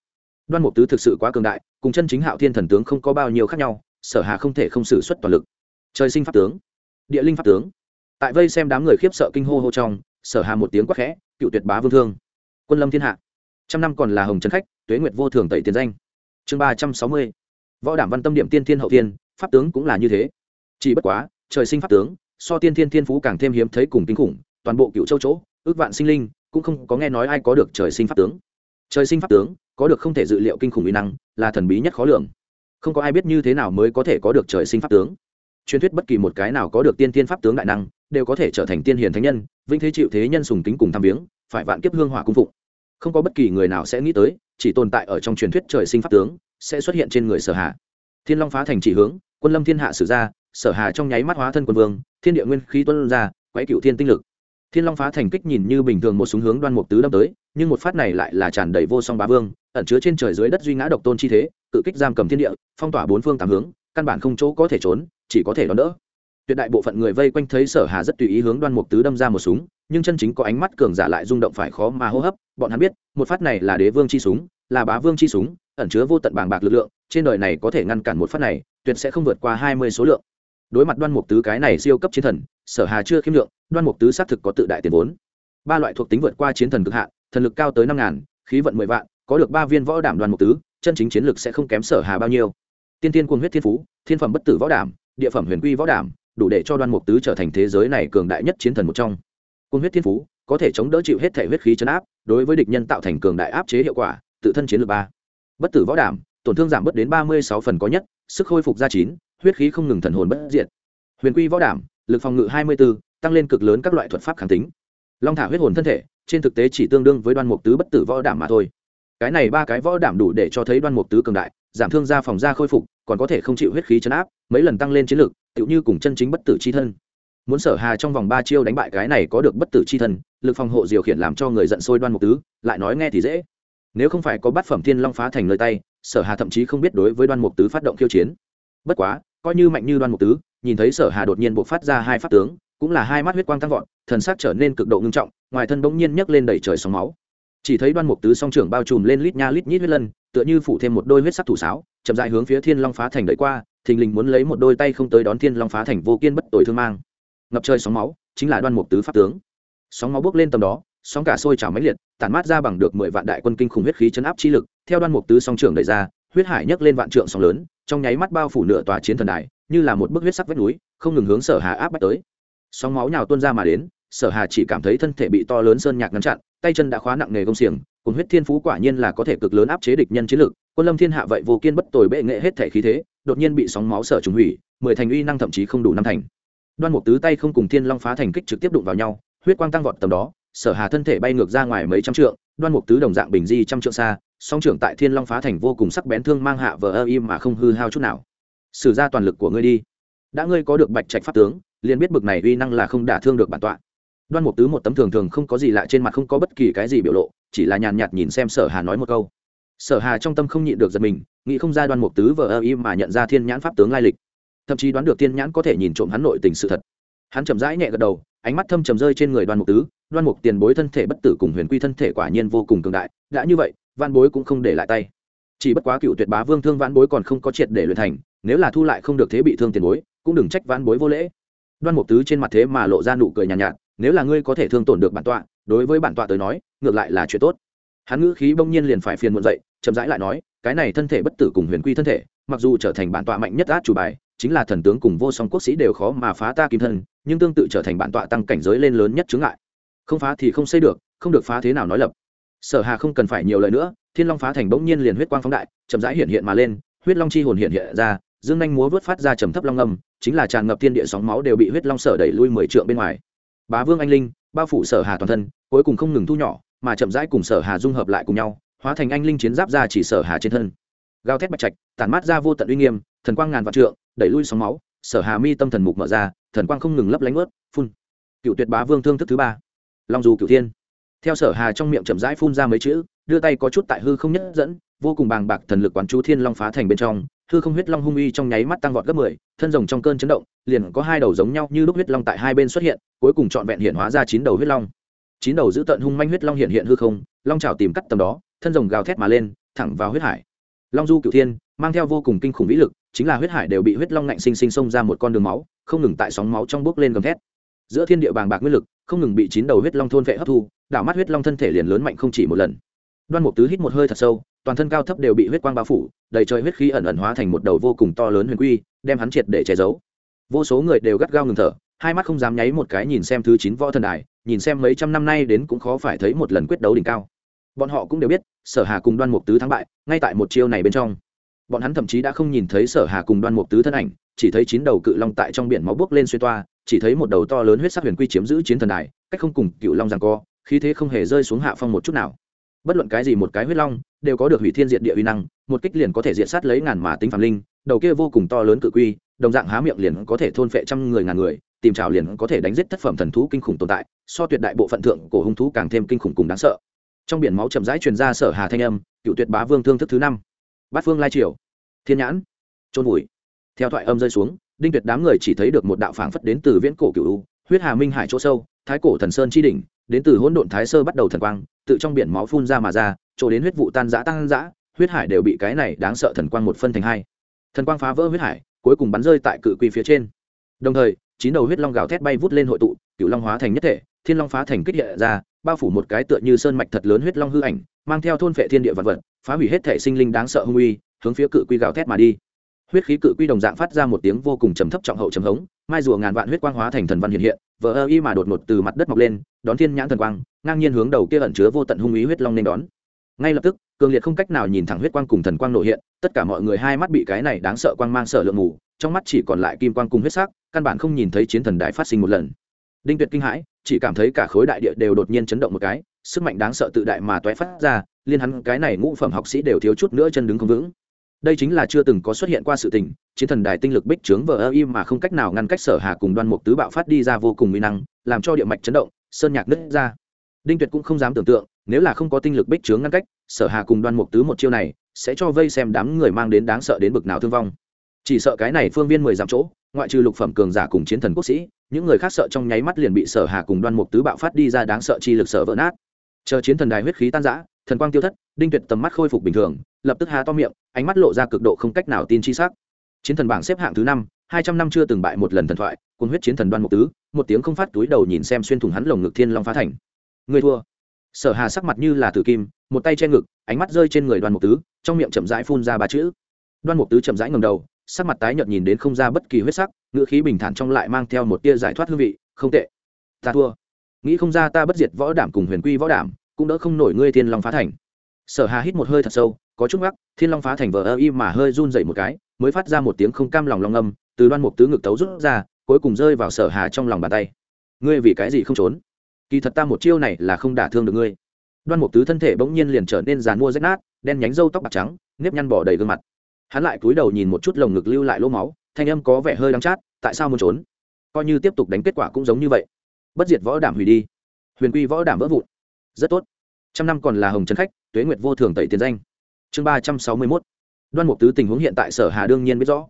Speaker 1: đoan mục tứ thực sự quá cường đại, cùng chân chính hạo thiên thần tướng không có bao nhiêu khác nhau, sở hà không thể không xử suất toàn lực. Trời sinh pháp tướng, địa linh pháp tướng. Tại vây xem đám người khiếp sợ kinh hô hô trong, sở hà một tiếng quát khẽ, cựu tuyệt bá vương thương, quân lâm thiên hạ, trăm năm còn là hồng trấn khách, tuế nguyệt vô thường tẩy tiền danh. Chương ba trăm sáu mươi, võ đảm văn tâm điểm tiên thiên hậu tiên pháp tướng cũng là như thế. Chỉ bất quá, trời sinh pháp tướng, so tiên thiên thiên phú càng thêm hiếm thấy cùng kinh khủng, toàn bộ cựu châu chỗ, ước vạn sinh linh, cũng không có nghe nói ai có được trời sinh pháp tướng trời sinh pháp tướng, có được không thể dự liệu kinh khủng uy năng, là thần bí nhất khó lường. Không có ai biết như thế nào mới có thể có được trời sinh pháp tướng. Truyền thuyết bất kỳ một cái nào có được tiên tiên pháp tướng đại năng, đều có thể trở thành tiên hiền thánh nhân, vĩnh thế chịu thế nhân sùng kính cùng tham viếng, phải vạn kiếp hương hỏa cung phụng. Không có bất kỳ người nào sẽ nghĩ tới, chỉ tồn tại ở trong truyền thuyết trời sinh pháp tướng, sẽ xuất hiện trên người sở hạ thiên long phá thành chỉ hướng, quân lâm thiên hạ sử ra, sở hà trong nháy mắt hóa thân quân vương, thiên địa nguyên khí tuân ra quái cựu thiên tinh lực thiên long phá thành kích nhìn như bình thường một súng hướng đoan mục tứ đâm tới, nhưng một phát này lại là tràn đầy vô song bá vương, ẩn chứa trên trời dưới đất duy ngã độc tôn chi thế tự kích giam cầm thiên địa, phong tỏa bốn phương tám hướng, căn bản không chỗ có thể trốn, chỉ có thể đón đỡ. Tuyệt đại bộ phận người vây quanh thấy sở hà rất tùy ý hướng đoan mục tứ đâm ra một súng, nhưng chân chính có ánh mắt cường giả lại rung động phải khó mà hô hấp, bọn hắn biết, một phát này là đế vương chi súng, là bá vương chi súng, ẩn chứa vô tận bàng bạc lực lượng, trên đời này có thể ngăn cản một phát này, tuyệt sẽ không vượt qua hai mươi số lượng đối mặt đoan mục tứ cái này siêu cấp chiến thần, sở hà chưa khiêm lượng, đoan mục tứ xác thực có tự đại tiền vốn. Ba loại thuộc tính vượt qua chiến thần cực hạn, thần lực cao tới năm ngàn, khí vận mười vạn, có được ba viên võ đảm đoan mục tứ, chân chính chiến lực sẽ không kém sở hà bao nhiêu. Tiên tiên cuồng huyết thiên phú, thiên phẩm bất tử võ đảm, địa phẩm huyền quy võ đảm, đủ để cho đoan mục tứ trở thành thế giới này cường đại nhất chiến thần một trong. Cuồng huyết thiên phú, có thể chống đỡ chịu hết thể huyết khí chấn áp, đối với địch nhân tạo thành cường đại áp chế hiệu quả, tự thân chiến lược ba. Bất tử võ đảm, tổn thương giảm bớt đến ba mươi sáu phần có nhất, sức khôi phục ra chín huyết khí không ngừng thần hồn bất diệt. Huyền quy võ đảm, lực phòng ngự hai mươi b ố tăng lên cực lớn các loại thuật pháp kháng tính. Long thả huyết hồn thân thể, trên thực tế chỉ tương đương với đoan mục tứ bất tử võ đảm mà thôi. Cái này ba cái võ đảm đủ để cho thấy đoan mục tứ cường đại, giảm thương ra phòng ra khôi phục, còn có thể không chịu huyết khí chấn áp, mấy lần tăng lên chiến lực, tựu như cùng chân chính bất tử c h i thân. Muốn sở hà trong vòng ba chiêu đánh bại cái này có được bất tử c h i thân, lực phòng hộ diều khiển làm cho người giận sôi đoan mục tứ, lại nói nghe thì dễ. Nếu không phải có bát phẩm thiên long phá thành nơi tay, sở hà thậm chí không biết đối với đoan mục tứ phát động khiêu chiến. Bất quá coi như mạnh như đoan mục tứ, nhìn thấy sở hà đột nhiên buộc phát ra hai phát tướng, cũng là hai mắt huyết quang tăng vọt, thần sắc trở nên cực độ ngưng trọng, ngoài thân bỗng nhiên nhấc lên đẩy trời sóng máu. Chỉ thấy đoan mục tứ song trưởng bao trùm lên lít nha lít nhít huyết lân, tựa như phủ thêm một đôi huyết sắc thủ sáo, chậm dại hướng phía thiên long phá thành đẩy qua, thình lình muốn lấy một đôi tay không tới đón thiên long phá thành vô kiên bất tội thương mang. Ngập trời sóng máu, chính là đoan mục tứ pháp tướng. Sóng máu bước lên tầm đó, sóng cả sôi trào mãnh liệt, tản mát ra bằng được mười vạn đại quân kinh khủng huyết khí chấn áp chi lực, theo đoan mục tứ song trưởng đẩy ra, huyết hải nhấc lên vạn trượng sóng lớn trong nháy mắt bao phủ nửa tòa chiến thần đài, như là một bức huyết sắc vách núi, không ngừng hướng sở hà áp bách tới. Sóng máu nhào tuôn ra mà đến, sở hà chỉ cảm thấy thân thể bị to lớn sơn nhạc ngăn chặn, tay chân đã khóa nặng nề công xiềng, cùng huyết thiên phú quả nhiên là có thể cực lớn áp chế địch nhân chiến lực. Quân lâm thiên hạ vậy vô kiên bất tồi bệ nghệ hết thể khí thế, đột nhiên bị sóng máu sở trùng hủy, mười thành uy năng thậm chí không đủ năm thành. Đoan một tứ tay không cùng thiên long phá thành kích trực tiếp đụng vào nhau, huyết quang tăng vọt tầm đó, sở hà thân thể bay ngược ra ngoài mấy trăm trượng, đoan mục tứ đồng dạng bình di trăm trượng xa song trưởng tại thiên long phá thành vô cùng sắc bén thương mang hạ vờ ơ im mà không hư hao chút nào. Sử ra toàn lực của ngươi đi. Đã ngươi có được bạch trạch pháp tướng, liền biết bực này uy năng là không đả thương được bản tọa. Đoan mục tứ một tấm thường thường không có gì lạ trên mặt không có bất kỳ cái gì biểu lộ, chỉ là nhàn nhạt nhìn xem sở hà nói một câu. Sở hà trong tâm không nhịn được giật mình, nghĩ không ra đoan mục tứ vờ ơ im mà nhận ra thiên nhãn pháp tướng lai lịch. Thậm chí đoán được thiên nhãn có thể nhìn trộm hắn nội tình sự thật. Hắn chậm rãi nhẹ gật đầu, ánh mắt thâm trầm rơi trên người đoan mục tứ. Đoan mục tiền bối thân thể bất tử cùng huyền quy thân thể quả nhiên vô cùng cường đại, đã như vậy văn bối cũng không để lại tay. Chỉ bất quá cựu tuyệt bá vương thương văn bối còn không có triệt để luyện thành nếu là thu lại không được thế bị thương tiền bối cũng đừng trách văn bối vô lễ. Đoan mục tứ trên mặt thế mà lộ ra nụ cười nhàn nhạt, nhạt nếu là ngươi có thể thương tổn được bản tọa đối với bản tọa tới nói ngược lại là chuyện tốt. Hắn ngữ khí bỗng nhiên liền phải phiền muộn dậy chậm rãi lại nói cái này thân thể bất tử cùng huyền quy thân thể mặc dù trở thành bản tọa mạnh nhất át chủ bài chính là thần tướng cùng vô song quốc sĩ đều khó mà phá ta kim thân nhưng tương tự trở thành bản tọa tăng cảnh giới lên lớn nhất chướng ngại. Không phá thì không xây được không được phá thế nào nói lập sở hà không cần phải nhiều lời nữa, thiên long phá thành bỗng nhiên liền huyết quang phóng đại, chậm rãi hiện hiện mà lên, huyết long chi hồn hiện hiện ra, dương nhanh múa vớt phát ra trầm thấp long âm, chính là tràn ngập thiên địa sóng máu đều bị huyết long sở đẩy lui mười trượng bên ngoài. Bá vương anh linh, bao phủ sở hà toàn thân, cuối cùng không ngừng thu nhỏ, mà chậm rãi cùng sở hà dung hợp lại cùng nhau, hóa thành anh linh chiến giáp ra chỉ sở hà trên thân. Gào thét bạch trạch, tản mát ra vô tận uy nghiêm, thần quang ngàn vạn trượng, đẩy lui sóng máu, sở hà mi tâm thần mục mở ra, thần quang không ngừng lấp lánh ướt, phun. Cựu tuyệt bá vương thương thức thứ ba. Long dù cựu thiên theo sở hà trong miệng chậm rãi phun ra mấy chữ, đưa tay có chút tại hư không nhất dẫn, vô cùng bàng bạc thần lực quán chú thiên long phá thành bên trong, hư không huyết long hung uy trong nháy mắt tăng vọt gấp mười, thân rồng trong cơn chấn động, liền có hai đầu giống nhau như lúc huyết long tại hai bên xuất hiện, cuối cùng trọn vẹn hiện hóa ra chín đầu huyết long. Chín đầu giữ tận hung manh huyết long hiện hiện hư không, long trào tìm cắt tầm đó, thân rồng gào thét mà lên, thẳng vào huyết hải. Long du cửu thiên, mang theo vô cùng kinh khủng vĩ lực, chính là huyết hải đều bị huyết long ngạnh sinh sinh xông ra một con đường máu, không ngừng tại sóng máu trong bước lên gầm thét. Giữa thiên địa bàng bạc nguyên lực không ngừng bị chín đầu huyết long thôn vệ hấp thu, đảo mắt huyết long thân thể liền lớn mạnh không chỉ một lần. Đoan mục tứ hít một hơi thật sâu, toàn thân cao thấp đều bị huyết quang bao phủ, đầy trời huyết khí ẩn ẩn hóa thành một đầu vô cùng to lớn huyền quy, đem hắn triệt để che giấu. Vô số người đều gắt gao ngừng thở, hai mắt không dám nháy một cái nhìn xem thứ chín võ thần đài, nhìn xem mấy trăm năm nay đến cũng khó phải thấy một lần quyết đấu đỉnh cao. Bọn họ cũng đều biết, sở hà cùng đoan mục tứ thắng bại, ngay tại một chiêu này bên trong. Bọn hắn thậm chí đã không nhìn thấy sở hà cùng đoan mục tứ thân ảnh, chỉ thấy chín đầu cự long tại trong biển máu bước lên xuyên toa chỉ thấy một đầu to lớn huyết sắc huyền quy chiếm giữ chiến thần đài, cách không cùng cựu long rằng co, khí thế không hề rơi xuống hạ phong một chút nào. Bất luận cái gì một cái huyết long, đều có được hủy thiên diệt địa uy năng, một kích liền có thể diệt sát lấy ngàn mà tính phàm linh, đầu kia vô cùng to lớn cự quy, đồng dạng há miệng liền có thể thôn phệ trăm người ngàn người, tìm trào liền có thể đánh giết thất phẩm thần thú kinh khủng tồn tại, so tuyệt đại bộ phận thượng cổ hung thú càng thêm kinh khủng cùng đáng sợ. Trong biển máu chậm rãi truyền ra sở hà thanh âm, cựu tuyệt bá vương thương thức thứ năm. Bát phương lai triều. Thiên nhãn. Trôn vùi. Theo thoại âm rơi xuống đinh tuyệt đám người chỉ thấy được một đạo phảng phất đến từ viễn cổ cựu huyết hà minh hải chỗ sâu, thái cổ thần sơn chi đỉnh, đến từ hỗn độn thái sơ bắt đầu thần quang, tự trong biển máu phun ra mà ra, chỗ đến huyết vụ tan rã tan rã, huyết hải đều bị cái này đáng sợ thần quang một phân thành hai. Thần quang phá vỡ huyết hải, cuối cùng bắn rơi tại cự quy phía trên. Đồng thời, chín đầu huyết long gào thét bay vút lên hội tụ cựu long hóa thành nhất thể, thiên long phá thành kích hiện ra, bao phủ một cái tựa như sơn mạch thật lớn huyết long hư ảnh, mang theo thôn phệ thiên địa vật vật, phá hủy hết thể sinh linh đáng sợ hung uy, hướng phía cự quy gào thét mà đi huyết khí cự quy đồng dạng phát ra một tiếng vô cùng trầm thấp trọng hậu trầm hống, mai rùa ngàn vạn huyết quang hóa thành thần văn hiện hiện vỡ ơ y mà đột ngột từ mặt đất mọc lên, đón thiên nhãn thần quang, ngang nhiên hướng đầu kia ẩn chứa vô tận hung ý huyết long nên đón. Ngay lập tức, cường liệt không cách nào nhìn thẳng huyết quang cùng thần quang nổi hiện, tất cả mọi người hai mắt bị cái này đáng sợ quang mang sợ lượng ngủ trong mắt chỉ còn lại kim quang cùng huyết sắc, căn bản không nhìn thấy chiến thần đại phát sinh một lần. Đinh tuyệt kinh hãi, chỉ cảm thấy cả khối đại địa đều đột nhiên chấn động một cái, sức mạnh đáng sợ tự đại mà toé phát ra, liên hắn cái này ngũ phẩm học sĩ đều thiếu chút nữa chân đứng không vững đây chính là chưa từng có xuất hiện qua sự tình, chiến thần đài tinh lực bích trướng vờ ơ im mà không cách nào ngăn cách sở hà cùng đoan mục tứ bạo phát đi ra vô cùng uy năng, làm cho địa mạch chấn động, sơn nhạc nứt ra. Đinh tuyệt cũng không dám tưởng tượng, nếu là không có tinh lực bích trướng ngăn cách, sở hà cùng đoan mục tứ một chiêu này, sẽ cho vây xem đám người mang đến đáng sợ đến bực nào thương vong. Chỉ sợ cái này phương viên mười dặm chỗ, ngoại trừ lục phẩm cường giả cùng chiến thần quốc sĩ, những người khác sợ trong nháy mắt liền bị sở hà cùng đoan mục tứ bạo phát đi ra đáng sợ chi lực sở vỡ nát. Chờ chiến thần đài huyết khí tan rã, thần quang tiêu thất, đinh tuyệt tầm mắt khôi phục bình thường, lập tức há to miệng ánh mắt lộ ra cực độ không cách nào tin chi sắc. Chiến thần bảng xếp hạng thứ năm, hai trăm năm chưa từng bại một lần thần thoại, cuốn huyết chiến thần đoan mục tứ, một tiếng không phát túi đầu nhìn xem xuyên thủng hắn lồng ngực thiên long phá thành. Người thua. Sở hà sắc mặt như là tử kim, một tay che ngực, ánh mắt rơi trên người đoan mục tứ, trong miệng chậm rãi phun ra ba chữ. Đoan mục tứ chậm rãi ngẩng đầu, sắc mặt tái nhợt nhìn đến không ra bất kỳ huyết sắc, ngữ khí bình thản trong lại mang theo một tia giải thoát hương vị, không tệ. Ta thua. Nghĩ không ra ta bất diệt võ đảm cùng huyền quy võ đảm, cũng đỡ không nổi ngươi thiên long phá thành. Sở hà hít một hơi thật sâu có chút ngắc thiên long phá thành vờ ơ y mà hơi run dậy một cái, mới phát ra một tiếng không cam lòng long âm, từ đoan mục tứ ngực tấu rút ra, cuối cùng rơi vào sở hà trong lòng bàn tay. Ngươi vì cái gì không trốn? Kỳ thật ta một chiêu này là không đả thương được ngươi. Đoan mục tứ thân thể bỗng nhiên liền trở nên giàn mua rách nát, đen nhánh râu tóc bạc trắng, nếp nhăn bỏ đầy gương mặt. Hắn lại cúi đầu nhìn một chút lồng ngực lưu lại lỗ máu, thanh âm có vẻ hơi đắng chát, tại sao muốn trốn? Coi như tiếp tục đánh kết quả cũng giống như vậy. Bất diệt võ đảm hủy đi. Huyền quy võ đảm vỡ vụn. Rất tốt. Trăm năm còn là hồng trấn khách, tuế nguyệt vô thường tẩy tiền danh chương ba trăm sáu mươi mốt. Đoan mục tứ tình huống hiện tại sở hà đương nhiên biết rõ.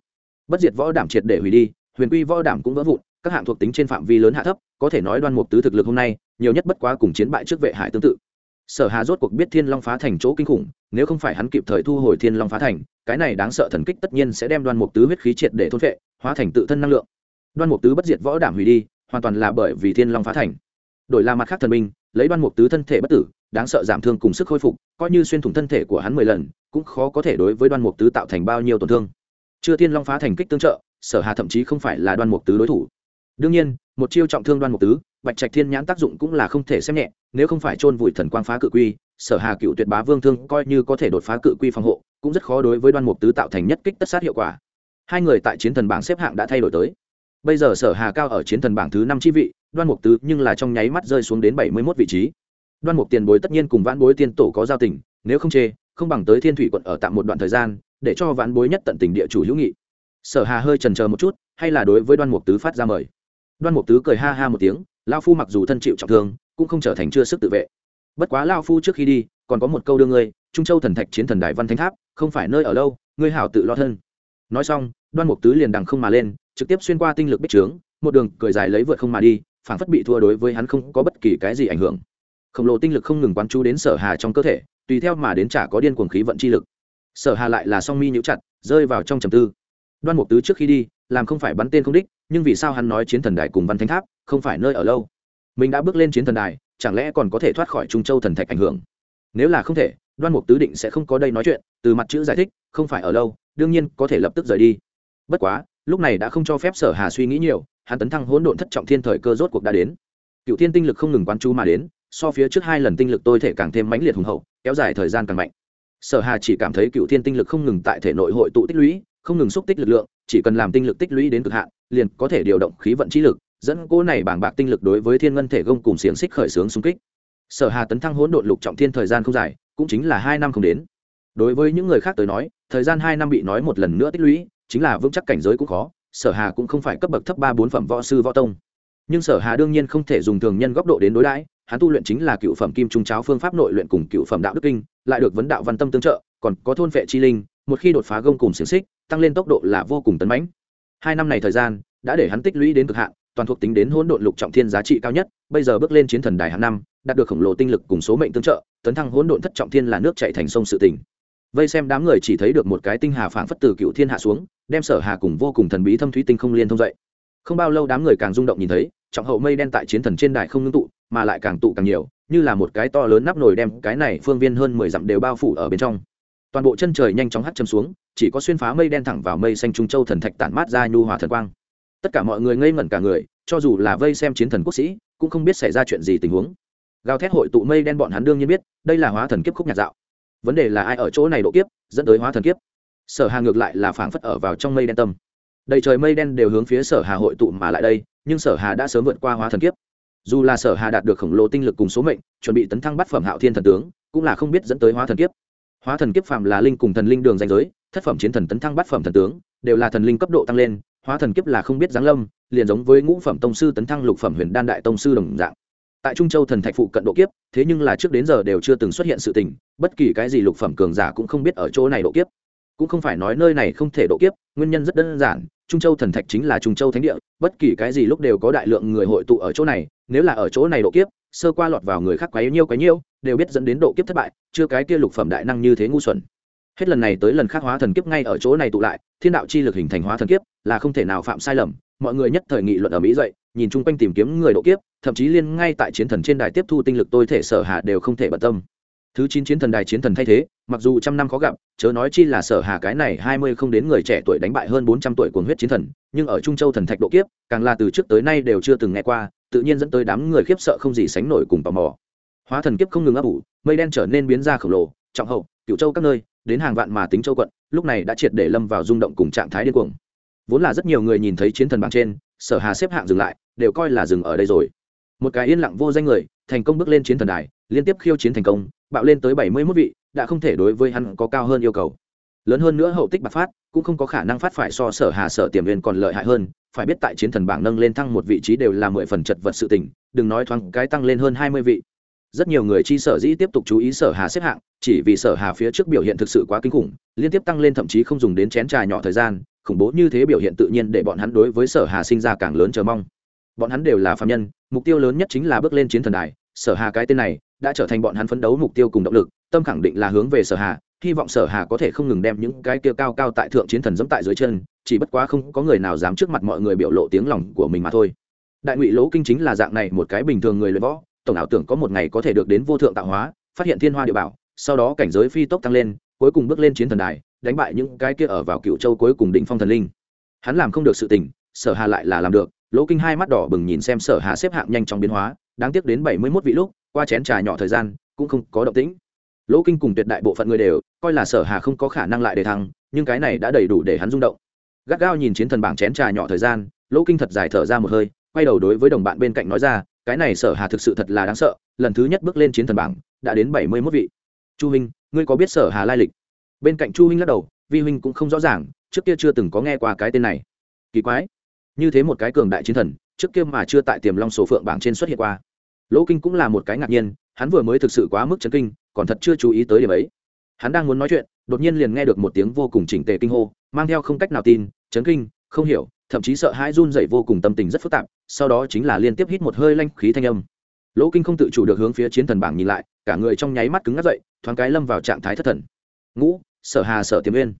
Speaker 1: Bất diệt võ đảm triệt để hủy đi, huyền quy võ đảm cũng vỡ vụn, các hạng thuộc tính trên phạm vi lớn hạ thấp, có thể nói đoan mục tứ thực lực hôm nay, nhiều nhất bất quá cùng chiến bại trước vệ hải tương tự. Sở hà rốt cuộc biết thiên long phá thành chỗ kinh khủng, nếu không phải hắn kịp thời thu hồi thiên long phá thành, cái này đáng sợ thần kích tất nhiên sẽ đem đoan mục tứ huyết khí triệt để thôn vệ hóa thành tự thân năng lượng. Đoan mục tứ bất diệt võ đảm hủy đi, hoàn toàn là bởi vì thiên long phá thành. Đổi là mặt khác thần minh lấy đoan mục tứ thân thể bất tử đáng sợ giảm thương cùng sức khôi phục, coi như xuyên thủng thân thể của hắn mười lần, cũng khó có thể đối với đoan mục tứ tạo thành bao nhiêu tổn thương. Chưa tiên long phá thành kích tương trợ, sở hà thậm chí không phải là đoan mục tứ đối thủ. Đương nhiên, một chiêu trọng thương đoan mục tứ, bạch trạch thiên nhãn tác dụng cũng là không thể xem nhẹ, nếu không phải chôn vùi thần quang phá cự quy, sở hà cựu tuyệt bá vương thương coi như có thể đột phá cự quy phòng hộ, cũng rất khó đối với đoan mục tứ tạo thành nhất kích tất sát hiệu quả. Hai người tại chiến thần bảng xếp hạng đã thay đổi tới. Bây giờ sở hà cao ở chiến thần bảng thứ năm chi vị, đoan mục tứ nhưng là trong nháy mắt rơi xuống đến bảy mươi 71 vị trí đoan mục tiền bối tất nhiên cùng vãn bối tiên tổ có giao tình, nếu không chê, không bằng tới thiên thủy quận ở tạm một đoạn thời gian, để cho vãn bối nhất tận tình địa chủ hữu nghị. Sở hà hơi trần chờ một chút, hay là đối với đoan mục tứ phát ra mời. Đoan mục tứ cười ha ha một tiếng lao phu mặc dù thân chịu trọng thương, cũng không trở thành chưa sức tự vệ. Bất quá lao phu trước khi đi, còn có một câu đưa ngươi, trung châu thần thạch chiến thần đại văn thánh tháp, không phải nơi ở lâu, ngươi hảo tự lo thân. Nói xong, đoan mục tứ liền đằng không mà lên, trực tiếp xuyên qua tinh lực bích trướng, một đường cười dài lấy vượt không mà đi, phảng phất bị thua đối với hắn không có bất kỳ cái gì ảnh hưởng khổng lồ tinh lực không ngừng quán chú đến sở hà trong cơ thể, tùy theo mà đến chả có điên cuồng khí vận chi lực. Sở hà lại là song mi nhũ chặt, rơi vào trong trầm tư. Đoan mục tứ trước khi đi, làm không phải bắn tên không đích, nhưng vì sao hắn nói chiến thần đài cùng văn thánh tháp không phải nơi ở lâu? Mình đã bước lên chiến thần đài, chẳng lẽ còn có thể thoát khỏi trung châu thần thạch ảnh hưởng? Nếu là không thể, đoan mục tứ định sẽ không có đây nói chuyện, từ mặt chữ giải thích, không phải ở lâu, đương nhiên có thể lập tức rời đi. Bất quá, lúc này đã không cho phép sở hà suy nghĩ nhiều, hắn tấn thăng hỗn độn thất trọng thiên thời cơ rốt cuộc đã đến. Cựu thiên tinh lực không ngừng quán chú mà đến so phía trước hai lần tinh lực tôi thể càng thêm mãnh liệt hùng hậu, kéo dài thời gian càng mạnh. Sở hà chỉ cảm thấy cựu thiên tinh lực không ngừng tại thể nội hội tụ tích lũy, không ngừng xúc tích lực lượng, chỉ cần làm tinh lực tích lũy đến cực hạn, liền có thể điều động khí vận trí lực, dẫn cỗ này bảng bạc tinh lực đối với thiên ngân thể gông cùng xiềng xích khởi xướng xung kích. Sở hà tấn thăng hỗn độn lục trọng thiên thời gian không dài, cũng chính là hai năm không đến. Đối với những người khác tới nói, thời gian hai năm bị nói một lần nữa tích lũy, chính là vững chắc cảnh giới cũng khó, sở hà cũng không phải cấp bậc thấp ba bốn phẩm võ sư võ tông. Nhưng sở hà đương nhiên không thể dùng thường nhân góc độ đến đối đãi hắn tu luyện chính là cựu phẩm kim trung cháo phương pháp nội luyện cùng cựu phẩm đạo đức kinh, lại được vấn đạo văn tâm tương trợ, còn có thôn vệ chi linh, một khi đột phá gông cùng xiềng xích, tăng lên tốc độ là vô cùng tấn mãnh. Hai năm này thời gian, đã để hắn tích lũy đến cực hạn, toàn thuộc tính đến hỗn độn lục trọng thiên giá trị cao nhất, bây giờ bước lên chiến thần đài hàng năm, đạt được khổng lồ tinh lực cùng số mệnh tương trợ, tấn thăng hỗn độn thất trọng thiên là nước chạy thành sông sự tỉnh vây xem đám người chỉ thấy được một cái tinh hà phảng phất từ cựu thiên hạ xuống, đem sở hà cùng vô cùng thần bí thâm thúy tinh không liên thông dậy. Không bao lâu đám người càng rung động nhìn thấy, trọng hậu mây đen tại chiến thần trên đài không ngưng tụ mà lại càng tụ càng nhiều, như là một cái to lớn nắp nồi đem cái này phương viên hơn mười dặm đều bao phủ ở bên trong. Toàn bộ chân trời nhanh chóng hắt châm xuống, chỉ có xuyên phá mây đen thẳng vào mây xanh trung châu thần thạch tản mát ra nhu hòa thần quang. Tất cả mọi người ngây ngẩn cả người, cho dù là vây xem chiến thần quốc sĩ, cũng không biết xảy ra chuyện gì tình huống. Gào thét hội tụ mây đen bọn hắn đương nhiên biết, đây là hóa thần kiếp khúc nhạt dạo. Vấn đề là ai ở chỗ này độ kiếp, dẫn tới hóa thần kiếp? Sở hà ngược lại là phảng phất ở vào trong mây đen tâm. Đầy trời mây đen đều hướng phía sở hà hội tụ mà lại đây, nhưng sở hà đã sớm vượt qua hóa thần kiếp dù là sở hà đạt được khổng lồ tinh lực cùng số mệnh, chuẩn bị tấn thăng bắt phẩm hạo thiên thần tướng, cũng là không biết dẫn tới hóa thần kiếp. Hóa thần kiếp phạm là linh cùng thần linh đường danh giới, thất phẩm chiến thần tấn thăng bắt phẩm thần tướng, đều là thần linh cấp độ tăng lên, hóa thần kiếp là không biết giáng lâm, liền giống với ngũ phẩm tông sư tấn thăng lục phẩm huyền đan đại tông sư đồng dạng. Tại trung châu thần thạch phụ cận độ kiếp, thế nhưng là trước đến giờ đều chưa từng xuất hiện sự tình, bất kỳ cái gì lục phẩm cường giả cũng không biết ở chỗ này độ kiếp cũng không phải nói nơi này không thể độ kiếp, nguyên nhân rất đơn giản, trung châu thần thạch chính là trung châu thánh địa, bất kỳ cái gì lúc đều có đại lượng người hội tụ ở chỗ này, nếu là ở chỗ này độ kiếp, sơ qua lọt vào người khác quấy nhiêu quá nhiêu, đều biết dẫn đến độ kiếp thất bại, chưa cái kia lục phẩm đại năng như thế ngu xuẩn. Hết lần này tới lần khác hóa thần kiếp ngay ở chỗ này tụ lại, thiên đạo chi lực hình thành hóa thần kiếp, là không thể nào phạm sai lầm, mọi người nhất thời nghị luận ở mỹ dậy, nhìn chung quanh tìm kiếm người độ kiếp, thậm chí liên ngay tại chiến thần trên đài tiếp thu tinh lực tôi thể sở hạ đều không thể bận tâm thứ chín chiến thần đài chiến thần thay thế, mặc dù trăm năm khó gặp, chớ nói chi là sở hà cái này hai mươi không đến người trẻ tuổi đánh bại hơn bốn trăm tuổi cuồng huyết chiến thần, nhưng ở trung châu thần thạch độ kiếp, càng là từ trước tới nay đều chưa từng nghe qua, tự nhiên dẫn tới đám người khiếp sợ không gì sánh nổi cùng tò mò. Hóa thần kiếp không ngừng ấp ủ, mây đen trở nên biến ra khổng lồ, trọng hậu cựu châu các nơi, đến hàng vạn mà tính châu quận, lúc này đã triệt để lâm vào rung động cùng trạng thái điên cuồng. Vốn là rất nhiều người nhìn thấy chiến thần bảng trên, sở hà xếp hạng dừng lại, đều coi là dừng ở đây rồi một cái yên lặng vô danh người, thành công bước lên chiến thần đài, liên tiếp khiêu chiến thành công, bạo lên tới bảy mươi mốt vị, đã không thể đối với hắn có cao hơn yêu cầu. Lớn hơn nữa hậu tích bạc phát, cũng không có khả năng phát phải so sở hà sở tiềm viên còn lợi hại hơn, phải biết tại chiến thần bảng nâng lên thăng một vị trí đều là mười phần chật vật sự tình, đừng nói thoáng cái tăng lên hơn hai mươi vị. Rất nhiều người chi sở dĩ tiếp tục chú ý sở hà xếp hạng, chỉ vì sở hà phía trước biểu hiện thực sự quá kinh khủng, liên tiếp tăng lên thậm chí không dùng đến chén trà nhỏ thời gian, khủng bố như thế biểu hiện tự nhiên để bọn hắn đối với sở hà sinh ra càng lớn chờ mong bọn hắn đều là phạm nhân, mục tiêu lớn nhất chính là bước lên chiến thần đài, sở hà cái tên này đã trở thành bọn hắn phấn đấu mục tiêu cùng động lực, tâm khẳng định là hướng về sở hà, hy vọng sở hà có thể không ngừng đem những cái kia cao cao tại thượng chiến thần dẫm tại dưới chân, chỉ bất quá không có người nào dám trước mặt mọi người biểu lộ tiếng lòng của mình mà thôi. Đại ngụy lỗ kinh chính là dạng này một cái bình thường người luyện võ, tổng ảo tưởng có một ngày có thể được đến vô thượng tạo hóa, phát hiện thiên hoa địa bảo, sau đó cảnh giới phi tốc tăng lên, cuối cùng bước lên chiến thần đài, đánh bại những cái kia ở vào cựu châu cuối cùng đỉnh phong thần linh. Hắn làm không được sự tình, sở hà lại là làm được lỗ kinh hai mắt đỏ bừng nhìn xem sở hà xếp hạng nhanh trong biến hóa, đáng tiếc đến bảy mươi 71 vị lúc, qua chén trà nhỏ thời gian, cũng không có động tĩnh. Lỗ kinh cùng tuyệt đại bộ phận người đều, coi là sở hà không có khả năng lại để thăng, nhưng cái này đã đầy đủ để hắn rung động. Gắt gao nhìn chiến thần bảng chén trà nhỏ thời gian, lỗ kinh thật dài thở ra một hơi, quay đầu đối với đồng bạn bên cạnh nói ra, cái này sở hà thực sự thật là đáng sợ, lần thứ nhất bước lên chiến thần bảng, đã đến bảy mươi 71 vị. Chu huynh, ngươi có biết sở hà lai lịch? Bên cạnh chu huynh lắc đầu, vi huynh cũng không rõ ràng, trước kia chưa từng có nghe qua cái tên này. Kỳ quái như thế một cái cường đại chiến thần, trước kia mà chưa tại tiềm long sổ phượng bảng trên xuất hiện qua. Lỗ kinh cũng là một cái ngạc nhiên, hắn vừa mới thực sự quá mức chấn kinh, còn thật chưa chú ý tới điểm ấy. Hắn đang muốn nói chuyện, đột nhiên liền nghe được một tiếng vô cùng chỉnh tề kinh hô, mang theo không cách nào tin, chấn kinh, không hiểu, thậm chí sợ hãi run dậy vô cùng tâm tình rất phức tạp, sau đó chính là liên tiếp hít một hơi lanh khí thanh âm. Lỗ kinh không tự chủ được hướng phía chiến thần bảng nhìn lại, cả người trong nháy mắt cứng ngắt dậy, thoáng cái lâm vào trạng thái thất thần. Ngũ, sở hà, sở tiềm yên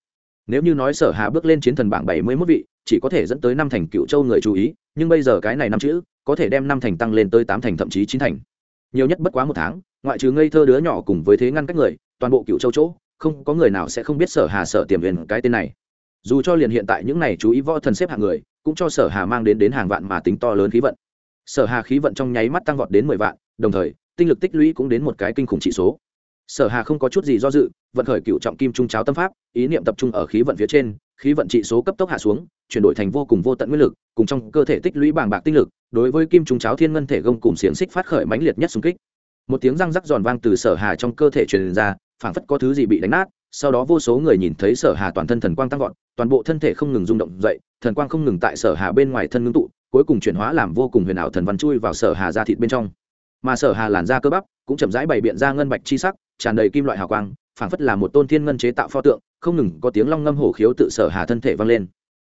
Speaker 1: nếu như nói sở hà bước lên chiến thần bảng bảy mươi mốt vị chỉ có thể dẫn tới năm thành cựu châu người chú ý, nhưng bây giờ cái này năm chữ, có thể đem năm thành tăng lên tới tám thành, thậm chí chín thành. Nhiều nhất bất quá một tháng, ngoại trừ ngây thơ đứa nhỏ cùng với thế ngăn cách người, toàn bộ cựu châu chỗ, không có người nào sẽ không biết sở hà sở tiềm huyền cái tên này. Dù cho liền hiện tại những này chú ý võ thần xếp hạng người, cũng cho sở hà mang đến đến hàng vạn mà tính to lớn khí vận. Sở hà khí vận trong nháy mắt tăng vọt đến mười vạn, đồng thời, tinh lực tích lũy cũng đến một cái kinh khủng trị số. Sở hà không có chút gì do dự, vận khởi cựu trọng kim trung cháo tâm pháp, ý niệm tập trung ở khí vận phía trên khí vận trị số cấp tốc hạ xuống, chuyển đổi thành vô cùng vô tận nguyên lực, cùng trong cơ thể tích lũy bàng bạc tinh lực, đối với kim trung cháo thiên ngân thể gông cùng xiềng xích phát khởi mãnh liệt nhất xung kích. Một tiếng răng rắc giòn vang từ sở hà trong cơ thể truyền ra, phảng phất có thứ gì bị đánh nát, sau đó vô số người nhìn thấy sở hà toàn thân thần quang tăng vọt, toàn bộ thân thể không ngừng rung động dậy, thần quang không ngừng tại sở hà bên ngoài thân ngưng tụ, cuối cùng chuyển hóa làm vô cùng huyền ảo thần văn chui vào sở hà ra thịt bên trong. Mà sở hà làn da cơ bắp cũng chậm rãi bày biện ra ngân bạch chi sắc, tràn đầy kim loại hào quang phảng phất là một tôn thiên ngân chế tạo pho tượng, không ngừng có tiếng long ngâm hổ khiếu tự sở hà thân thể vang lên.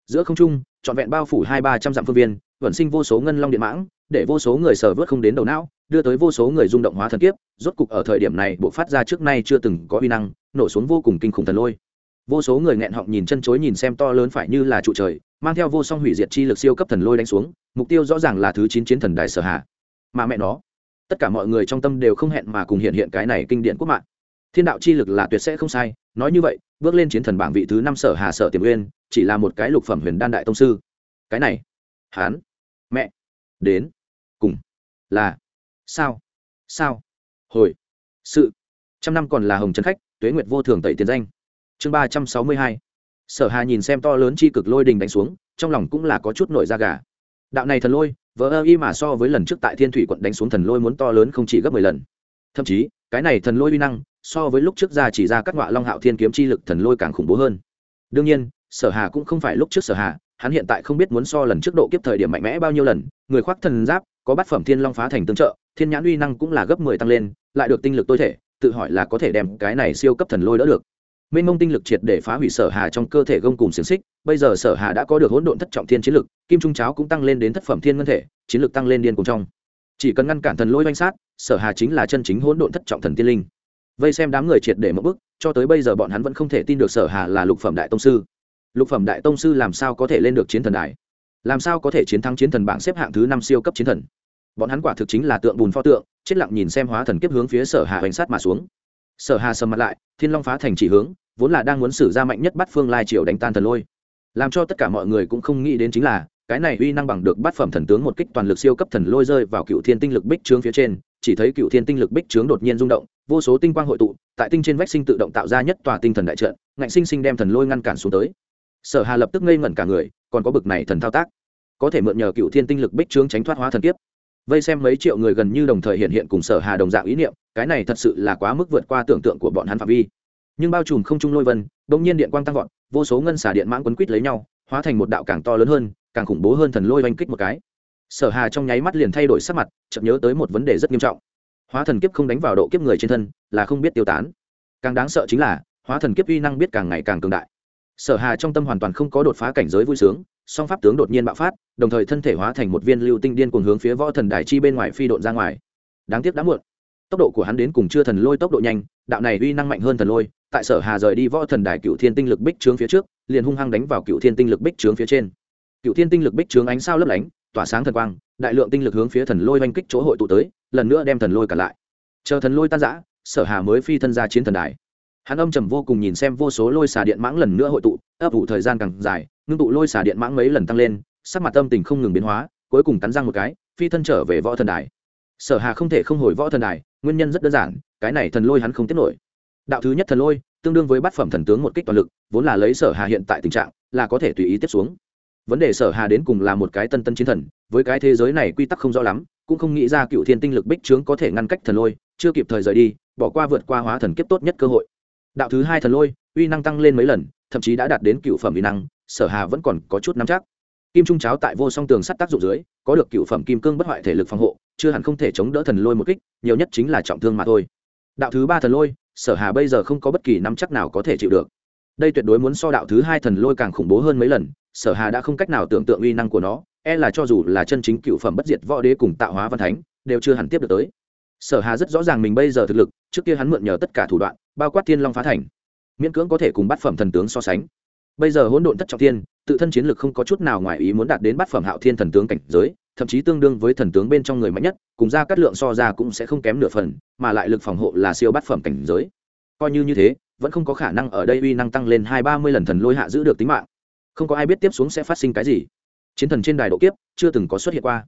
Speaker 1: Giữa không trung, trọn vẹn bao phủ hai ba trăm dặm phương viên, vận sinh vô số ngân long điện mãng, để vô số người sở vớt không đến đầu não, đưa tới vô số người rung động hóa thần kiếp, rốt cục ở thời điểm này bộ phát ra trước nay chưa từng có uy năng, nổ xuống vô cùng kinh khủng thần lôi. Vô số người nghẹn họng nhìn chân chối nhìn xem to lớn phải như là trụ trời, mang theo vô song hủy diệt chi lực siêu cấp thần lôi đánh xuống, mục tiêu rõ ràng là thứ chín chiến thần đại sở hạ mà mẹ nó, tất cả mọi người trong tâm đều không hẹn mà cùng hiện hiện cái này kinh điển quốc mạng thiên đạo chi lực là tuyệt sẽ không sai, nói như vậy, bước lên chiến thần bảng vị thứ năm sở hà sở tiềm uyên, chỉ là một cái lục phẩm huyền đan đại tông sư. Cái này hán mẹ, đến, cùng, là, sao sao, hồi, sự, trăm năm còn là hồng trấn khách, tuế nguyệt vô thường tẩy tiền danh. Chương ba trăm sáu mươi hai, sở hà nhìn xem to lớn chi cực lôi đình đánh xuống, trong lòng cũng là có chút nổi da gà. Đạo này thần lôi vỡ ơ y mà so với lần trước tại thiên thủy quận đánh xuống thần lôi muốn to lớn không chỉ gấp mười lần. Thậm chí, cái này thần lôi uy năng so với lúc trước ra chỉ ra các ngọa long hạo thiên kiếm chi lực thần lôi càng khủng bố hơn. Đương nhiên, sở hà cũng không phải lúc trước sở hà, hắn hiện tại không biết muốn so lần trước độ kiếp thời điểm mạnh mẽ bao nhiêu lần, người khoác thần giáp, có bát phẩm thiên long phá thành tương trợ, thiên nhãn uy năng cũng là gấp mười tăng lên, lại được tinh lực tối thể, tự hỏi là có thể đem cái này siêu cấp thần lôi đỡ được. Mênh mông tinh lực triệt để phá hủy sở hà trong cơ thể gông cùng xiềng xích, bây giờ sở hà đã có được hỗn độn thất trọng thiên chiến lực, kim trung cháo cũng tăng lên đến thất phẩm thiên ngân thể, chiến lực tăng lên điên cùng trong. Chỉ cần ngăn cản thần lôi oanh sát, sở hà chính là chân chính hỗn độn thất trọng thần tiên linh vây xem đám người triệt để mất bức, cho tới bây giờ bọn hắn vẫn không thể tin được sở hà là lục phẩm đại tông sư. Lục phẩm đại tông sư làm sao có thể lên được chiến thần đài? Làm sao có thể chiến thắng chiến thần bảng xếp hạng thứ năm siêu cấp chiến thần? Bọn hắn quả thực chính là tượng bùn pho tượng, chết lặng nhìn xem hóa thần kiếp hướng phía sở hà hoành sát mà xuống. Sở hà sầm mặt lại, thiên long phá thành chỉ hướng, vốn là đang muốn sử ra mạnh nhất bắt phương lai triều đánh tan thần lôi. Làm cho tất cả mọi người cũng không nghĩ đến chính là, cái này uy năng bằng được bắt phẩm thần tướng một kích toàn lực siêu cấp thần lôi rơi vào cựu thiên tinh lực bích trướng phía trên, chỉ thấy cựu thiên tinh lực bích trướng đột nhiên rung động vô số tinh quang hội tụ, tại tinh trên vách sinh tự động tạo ra nhất tòa tinh thần đại trận, ngạnh sinh sinh đem thần lôi ngăn cản xuống tới. Sở hà lập tức ngây ngẩn cả người, còn có bực này thần thao tác. Có thể mượn nhờ cựu thiên tinh lực bích trướng tránh thoát hóa thần kiếp. Vây xem mấy triệu người gần như đồng thời hiện hiện cùng sở hà đồng dạng ý niệm, cái này thật sự là quá mức vượt qua tưởng tượng của bọn hắn phạm vi. Nhưng bao trùm không trung lôi vân, bỗng nhiên điện quang tăng vọt, vô số ngân xả điện mãng quấn quít lấy nhau, hóa thành một đạo càng to lớn hơn, càng khủng bố hơn thần lôi oanh kích một cái. Sở hà trong nháy mắt liền thay đổi sắc mặt chậm nhớ tới một vấn đề rất nghiêm trọng hóa thần kiếp không đánh vào độ kiếp người trên thân là không biết tiêu tán. Càng đáng sợ chính là, hóa thần kiếp uy năng biết càng ngày càng cường đại. Sở hà trong tâm hoàn toàn không có đột phá cảnh giới vui sướng, song pháp tướng đột nhiên bạo phát, đồng thời thân thể hóa thành một viên lưu tinh điên cuồng hướng phía võ thần đài chi bên ngoài phi độn ra ngoài. Đáng tiếc đã muộn. Tốc độ của hắn đến cùng chưa thần lôi tốc độ nhanh, đạo này uy năng mạnh hơn thần lôi, tại sở hà rời đi võ thần đài cựu thiên tinh lực bích trướng phía trước, liền hung hăng đánh vào cựu thiên tinh lực bích trướng phía trên. Cựu thiên tinh lực bích trướng ánh sao lấp lánh, tỏa sáng thần quang đại lượng tinh lực hướng phía thần lôi oanh kích chỗ hội tụ tới, lần nữa đem thần lôi cả lại. Chờ thần lôi tan giã sở hà mới phi thân ra chiến thần đài. Hắn âm trầm vô cùng nhìn xem vô số lôi xà điện mãng lần nữa hội tụ, ấp ủ thời gian càng dài, ngưng tụ lôi xà điện mãng mấy lần tăng lên, sắc mặt tâm tình không ngừng biến hóa, cuối cùng cắn răng một cái, phi thân trở về võ thần đài. Sở hà không thể không hồi võ thần đài, nguyên nhân rất đơn giản, cái này thần lôi hắn không tiếp nổi. Đạo thứ nhất thần lôi, tương đương với bát phẩm thần tướng một kích toàn lực, vốn là lấy sở hà hiện tại tình trạng, là có thể tùy ý tiếp xuống vấn đề sở hà đến cùng là một cái tân tân chiến thần, với cái thế giới này quy tắc không rõ lắm, cũng không nghĩ ra cựu thiên tinh lực bích trướng có thể ngăn cách thần lôi, chưa kịp thời rời đi, bỏ qua vượt qua hóa thần kiếp tốt nhất cơ hội. Đạo thứ hai thần lôi, uy năng tăng lên mấy lần, thậm chí đã đạt đến cựu phẩm uy năng, sở hà vẫn còn có chút nắm chắc. Kim trung cháo tại vô song tường sắt tác dụng dưới, có được cựu phẩm kim cương bất hoại thể lực phòng hộ, chưa hẳn không thể chống đỡ thần lôi một kích, nhiều nhất chính là trọng thương mà thôi. Đạo thứ ba thần lôi, sở hà bây giờ không có bất kỳ nắm chắc nào có thể chịu được. Đây tuyệt đối muốn so đạo thứ hai thần lôi càng khủng bố hơn mấy lần sở hà đã không cách nào tưởng tượng uy năng của nó e là cho dù là chân chính cựu phẩm bất diệt võ đế cùng tạo hóa văn thánh, đều chưa hẳn tiếp được tới. Sở hà rất rõ ràng mình bây giờ thực lực, trước kia hắn mượn nhờ tất cả thủ đoạn, bao quát thiên long phá thành, miễn cưỡng có thể cùng bát phẩm thần tướng so sánh. Bây giờ hỗn độn thất trọng thiên, tự thân chiến lực không có chút nào ngoài ý muốn đạt đến bát phẩm hạo thiên thần tướng cảnh giới, thậm chí tương đương với thần tướng bên trong người mạnh nhất, cùng ra cắt lượng so ra cũng sẽ không kém nửa phần, mà lại lực phòng hộ là siêu bát phẩm cảnh giới. Coi như như thế, vẫn không có khả năng ở đây uy năng tăng lên hai ba mươi lần thần lôi hạ giữ được tính mạng không có ai biết tiếp xuống sẽ phát sinh cái gì. Chiến thần trên đài độ kiếp chưa từng có xuất hiện qua.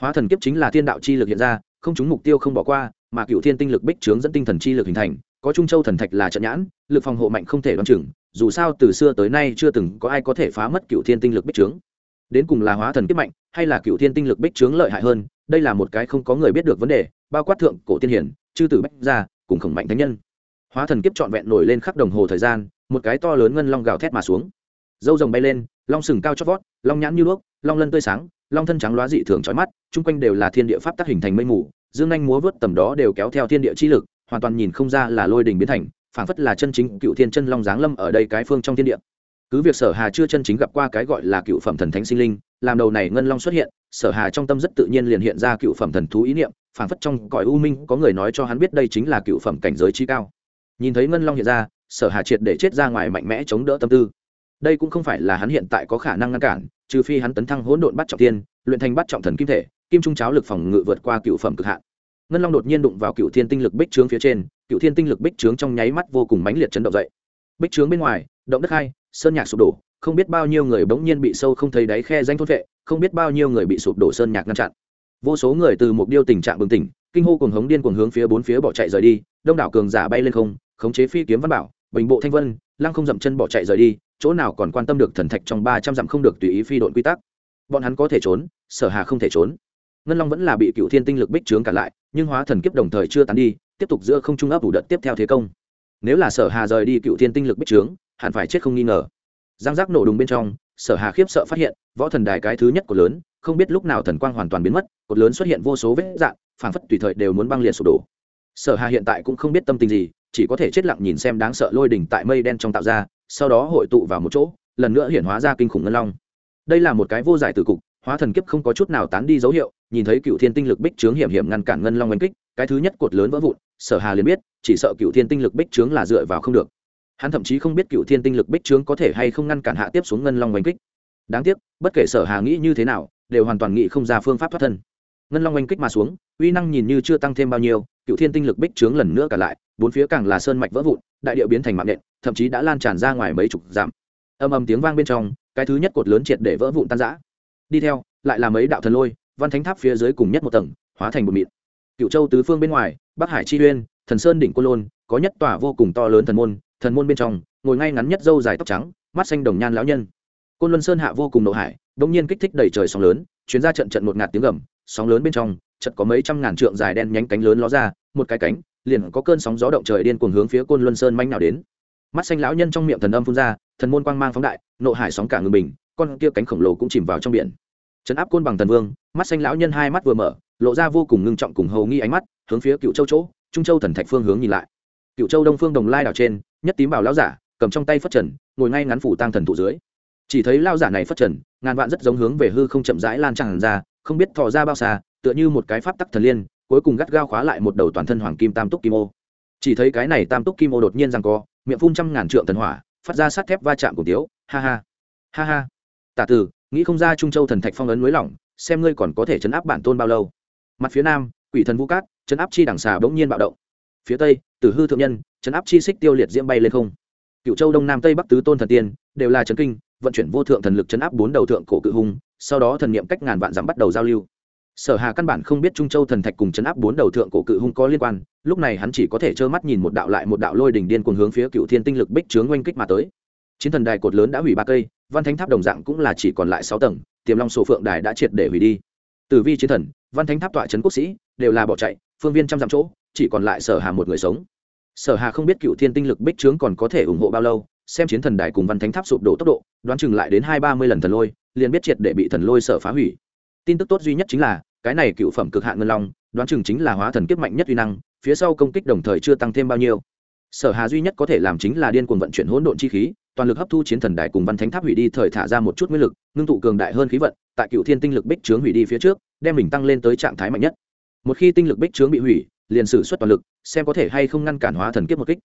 Speaker 1: Hóa thần kiếp chính là thiên đạo chi lực hiện ra, không chúng mục tiêu không bỏ qua, mà cựu thiên tinh lực bích trướng dẫn tinh thần chi lực hình thành, có trung châu thần thạch là trận nhãn, lực phòng hộ mạnh không thể đoán chừng, dù sao từ xưa tới nay chưa từng có ai có thể phá mất cựu thiên tinh lực bích trướng. Đến cùng là hóa thần kiếp mạnh, hay là cựu thiên tinh lực bích trướng lợi hại hơn, đây là một cái không có người biết được vấn đề, bao quát thượng cổ tiên hiển, chư tử bách gia, cùng khổng mạnh thánh nhân. Hóa thần kiếp trọn vẹn nổi lên khắp đồng hồ thời gian, một cái to lớn ngân long gào thét mà xuống dâu rồng bay lên, long sừng cao chót vót, long nhãn như đuốc long lân tươi sáng, long thân trắng loá dị thường trói mắt, chung quanh đều là thiên địa pháp tác hình thành mây mù, dương anh múa vớt tầm đó đều kéo theo thiên địa chi lực, hoàn toàn nhìn không ra là lôi đình biến thành, phảng phất là chân chính cựu thiên chân long giáng lâm ở đây cái phương trong thiên địa. Cứ việc sở hà chưa chân chính gặp qua cái gọi là cựu phẩm thần thánh sinh linh, làm đầu này ngân long xuất hiện, sở hà trong tâm rất tự nhiên liền hiện ra cựu phẩm thần thú ý niệm, phảng phất trong cõi u minh có người nói cho hắn biết đây chính là cựu phẩm cảnh giới chi cao. Nhìn thấy ngân long hiện ra, sở hà triệt để chết ra ngoài mạnh mẽ chống đỡ tâm tư đây cũng không phải là hắn hiện tại có khả năng ngăn cản, trừ phi hắn tấn thăng hỗn độn bắt trọng tiên luyện thành bắt trọng thần kim thể, kim trung cháo lực phòng ngự vượt qua cựu phẩm cực hạn. Ngân long đột nhiên đụng vào cựu thiên tinh lực bích trướng phía trên, cựu thiên tinh lực bích trướng trong nháy mắt vô cùng mãnh liệt chấn động dậy. Bích trướng bên ngoài, động đất hai, sơn nhạc sụp đổ, không biết bao nhiêu người bỗng nhiên bị sâu không thấy đáy khe danh thốt vệ, không biết bao nhiêu người bị sụp đổ sơn nhạc ngăn chặn. Vô số người từ một điêu tình trạng bừng tỉnh, kinh hô cuồng hống điên cuồng hướng phía bốn phía bỏ chạy rời đi, đông đảo cường giả bay lên không, khống chế phi kiếm văn bảo bình bộ thanh vân, lăng không dậm chân bỏ chạy rời đi, chỗ nào còn quan tâm được thần thạch trong ba trăm dặm không được tùy ý phi độn quy tắc. Bọn hắn có thể trốn, sở hà không thể trốn. Ngân long vẫn là bị cựu thiên tinh lực bích trướng cả lại, nhưng hóa thần kiếp đồng thời chưa tán đi, tiếp tục giữa không trung ấp ủ đợt tiếp theo thế công. Nếu là sở hà rời đi cựu thiên tinh lực bích trướng hẳn phải chết không nghi ngờ. Giang giác nổ đùng bên trong, sở hà khiếp sợ phát hiện, võ thần đài cái thứ nhất của lớn, không biết lúc nào thần quang hoàn toàn biến mất, cột lớn xuất hiện vô số vết dạng, phảng phất tùy thời đều muốn băng liệt sụp đổ. Sở hà hiện tại cũng không biết tâm tình gì chỉ có thể chết lặng nhìn xem đáng sợ lôi đỉnh tại mây đen trong tạo ra, sau đó hội tụ vào một chỗ, lần nữa hiển hóa ra kinh khủng ngân long. Đây là một cái vô giải từ cục, hóa thần kiếp không có chút nào tán đi dấu hiệu, nhìn thấy cựu thiên tinh lực bích trướng hiểm hiểm ngăn cản ngân long oanh kích, cái thứ nhất cột lớn vỡ vụn, sở hà liền biết, chỉ sợ cựu thiên tinh lực bích trướng là dựa vào không được. Hắn thậm chí không biết cựu thiên tinh lực bích trướng có thể hay không ngăn cản hạ tiếp xuống ngân long oanh kích. Đáng tiếc, bất kể sở hà nghĩ như thế nào, đều hoàn toàn nghĩ không ra phương pháp thoát thân. Ngân long oanh kích mà xuống, uy năng nhìn như chưa tăng thêm bao nhiêu cựu thiên tinh lực bích trướng lần nữa cả lại, bốn phía càng là sơn mạch vỡ vụn, đại địa biến thành mạng nện, thậm chí đã lan tràn ra ngoài mấy chục dặm. Âm âm tiếng vang bên trong, cái thứ nhất cột lớn triệt để vỡ vụn tan rã. Đi theo, lại là mấy đạo thần lôi, văn thánh tháp phía dưới cùng nhất một tầng, hóa thành một mịn. Cựu châu tứ phương bên ngoài, bắc hải chi uyên, thần sơn đỉnh côn lôn, có nhất tòa vô cùng to lớn thần môn thần môn bên trong, ngồi ngay ngắn nhất dâu dài tóc trắng, mắt xanh đồng nhan lão nhân. Côn luân sơn hạ vô cùng nộ hải đ nhiên kích thích đầy trời sóng lớn, chuyến ra trận trận một ngạt tiếng gầm, sóng lớn bên trong trận có mấy trăm ngàn trượng dài đen nhánh cánh lớn ló ra một cái cánh, liền có cơn sóng gió động trời điên cuồng hướng phía côn luân sơn manh nào đến. Mắt xanh lão nhân trong miệng thần âm phun ra, thần môn quang mang phóng đại, nộ hải sóng cả ngừng bình, con kia cánh khổng lồ cũng chìm vào trong biển. Trấn áp côn bằng thần vương, mắt xanh lão nhân hai mắt vừa mở, lộ ra vô cùng ngưng trọng cùng hầu nghi ánh mắt, hướng phía cựu châu chỗ, trung châu thần thạch phương hướng nhìn lại. Cựu châu đông phương đồng lai đảo trên, nhất tím bảo lão giả, cầm trong tay phất trần, ngồi ngay ngắn phủ tăng thần thụ dưới. Chỉ thấy lão giả này phất trần, ngàn vạn rất giống hướng về hư không chậm rãi lan tràn ra, không biết thò ra bao xa, tựa như một cái pháp tắc thần liên cuối cùng gắt gao khóa lại một đầu toàn thân hoàng kim tam túc kim ô. Chỉ thấy cái này tam túc kim ô đột nhiên rằng co, miệng phun trăm ngàn trượng thần hỏa, phát ra sắt thép va chạm cùng tiếu. Ha ha. Ha ha. Tả từ nghĩ không ra trung châu thần thạch phong ấn núi lỏng, xem ngươi còn có thể chấn áp bản tôn bao lâu. Mặt phía nam, quỷ thần vũ cát, chấn áp chi đằng xà bỗng nhiên bạo động. Phía tây, tử hư thượng nhân, chấn áp chi xích tiêu liệt diễm bay lên không. Cựu châu đông nam tây bắc tứ tôn thần tiên, đều là chấn kinh, vận chuyển vô thượng thần lực chấn áp bốn đầu thượng cổ cự hùng, sau đó thần niệm cách ngàn vạn dặm bắt đầu giao lưu sở hà căn bản không biết trung châu thần thạch cùng chấn áp bốn đầu thượng cổ cự hung có liên quan, lúc này hắn chỉ có thể trơ mắt nhìn một đạo lại một đạo lôi đỉnh điên cuồng hướng phía cựu thiên tinh lực bích trướng oanh kích mà tới. Chiến thần đài cột lớn đã hủy ba cây, văn thánh tháp đồng dạng cũng là chỉ còn lại sáu tầng, tiềm long sổ phượng đài đã triệt để hủy đi. Tử vi chiến thần, văn thánh tháp tọa trấn quốc sĩ, đều là bỏ chạy, phương viên trăm dặm chỗ, chỉ còn lại sở hà một người sống. Sở hà không biết cựu thiên tinh lực bích trướng còn có thể ủng hộ bao lâu, xem chiến thần đài cùng văn thánh tháp sụp đổ tốc độ, đoán chừng lại đến hai ba mươi lần thần lôi, liền biết triệt để bị thần lôi sở phá hủy tin tức tốt duy nhất chính là, cái này cựu phẩm cực hạn ngân long, đoán chừng chính là hóa thần kiếp mạnh nhất uy năng, phía sau công kích đồng thời chưa tăng thêm bao nhiêu. Sở hà duy nhất có thể làm chính là điên cuồng vận chuyển hỗn độn chi khí, toàn lực hấp thu chiến thần đài cùng văn thánh tháp hủy đi thời thả ra một chút nguyên lực, ngưng tụ cường đại hơn khí vận, tại cựu thiên tinh lực bích trướng hủy đi phía trước, đem mình tăng lên tới trạng thái mạnh nhất. Một khi tinh lực bích trướng bị hủy, liền sử xuất toàn lực, xem có thể hay không ngăn cản hóa thần kiếp một kích.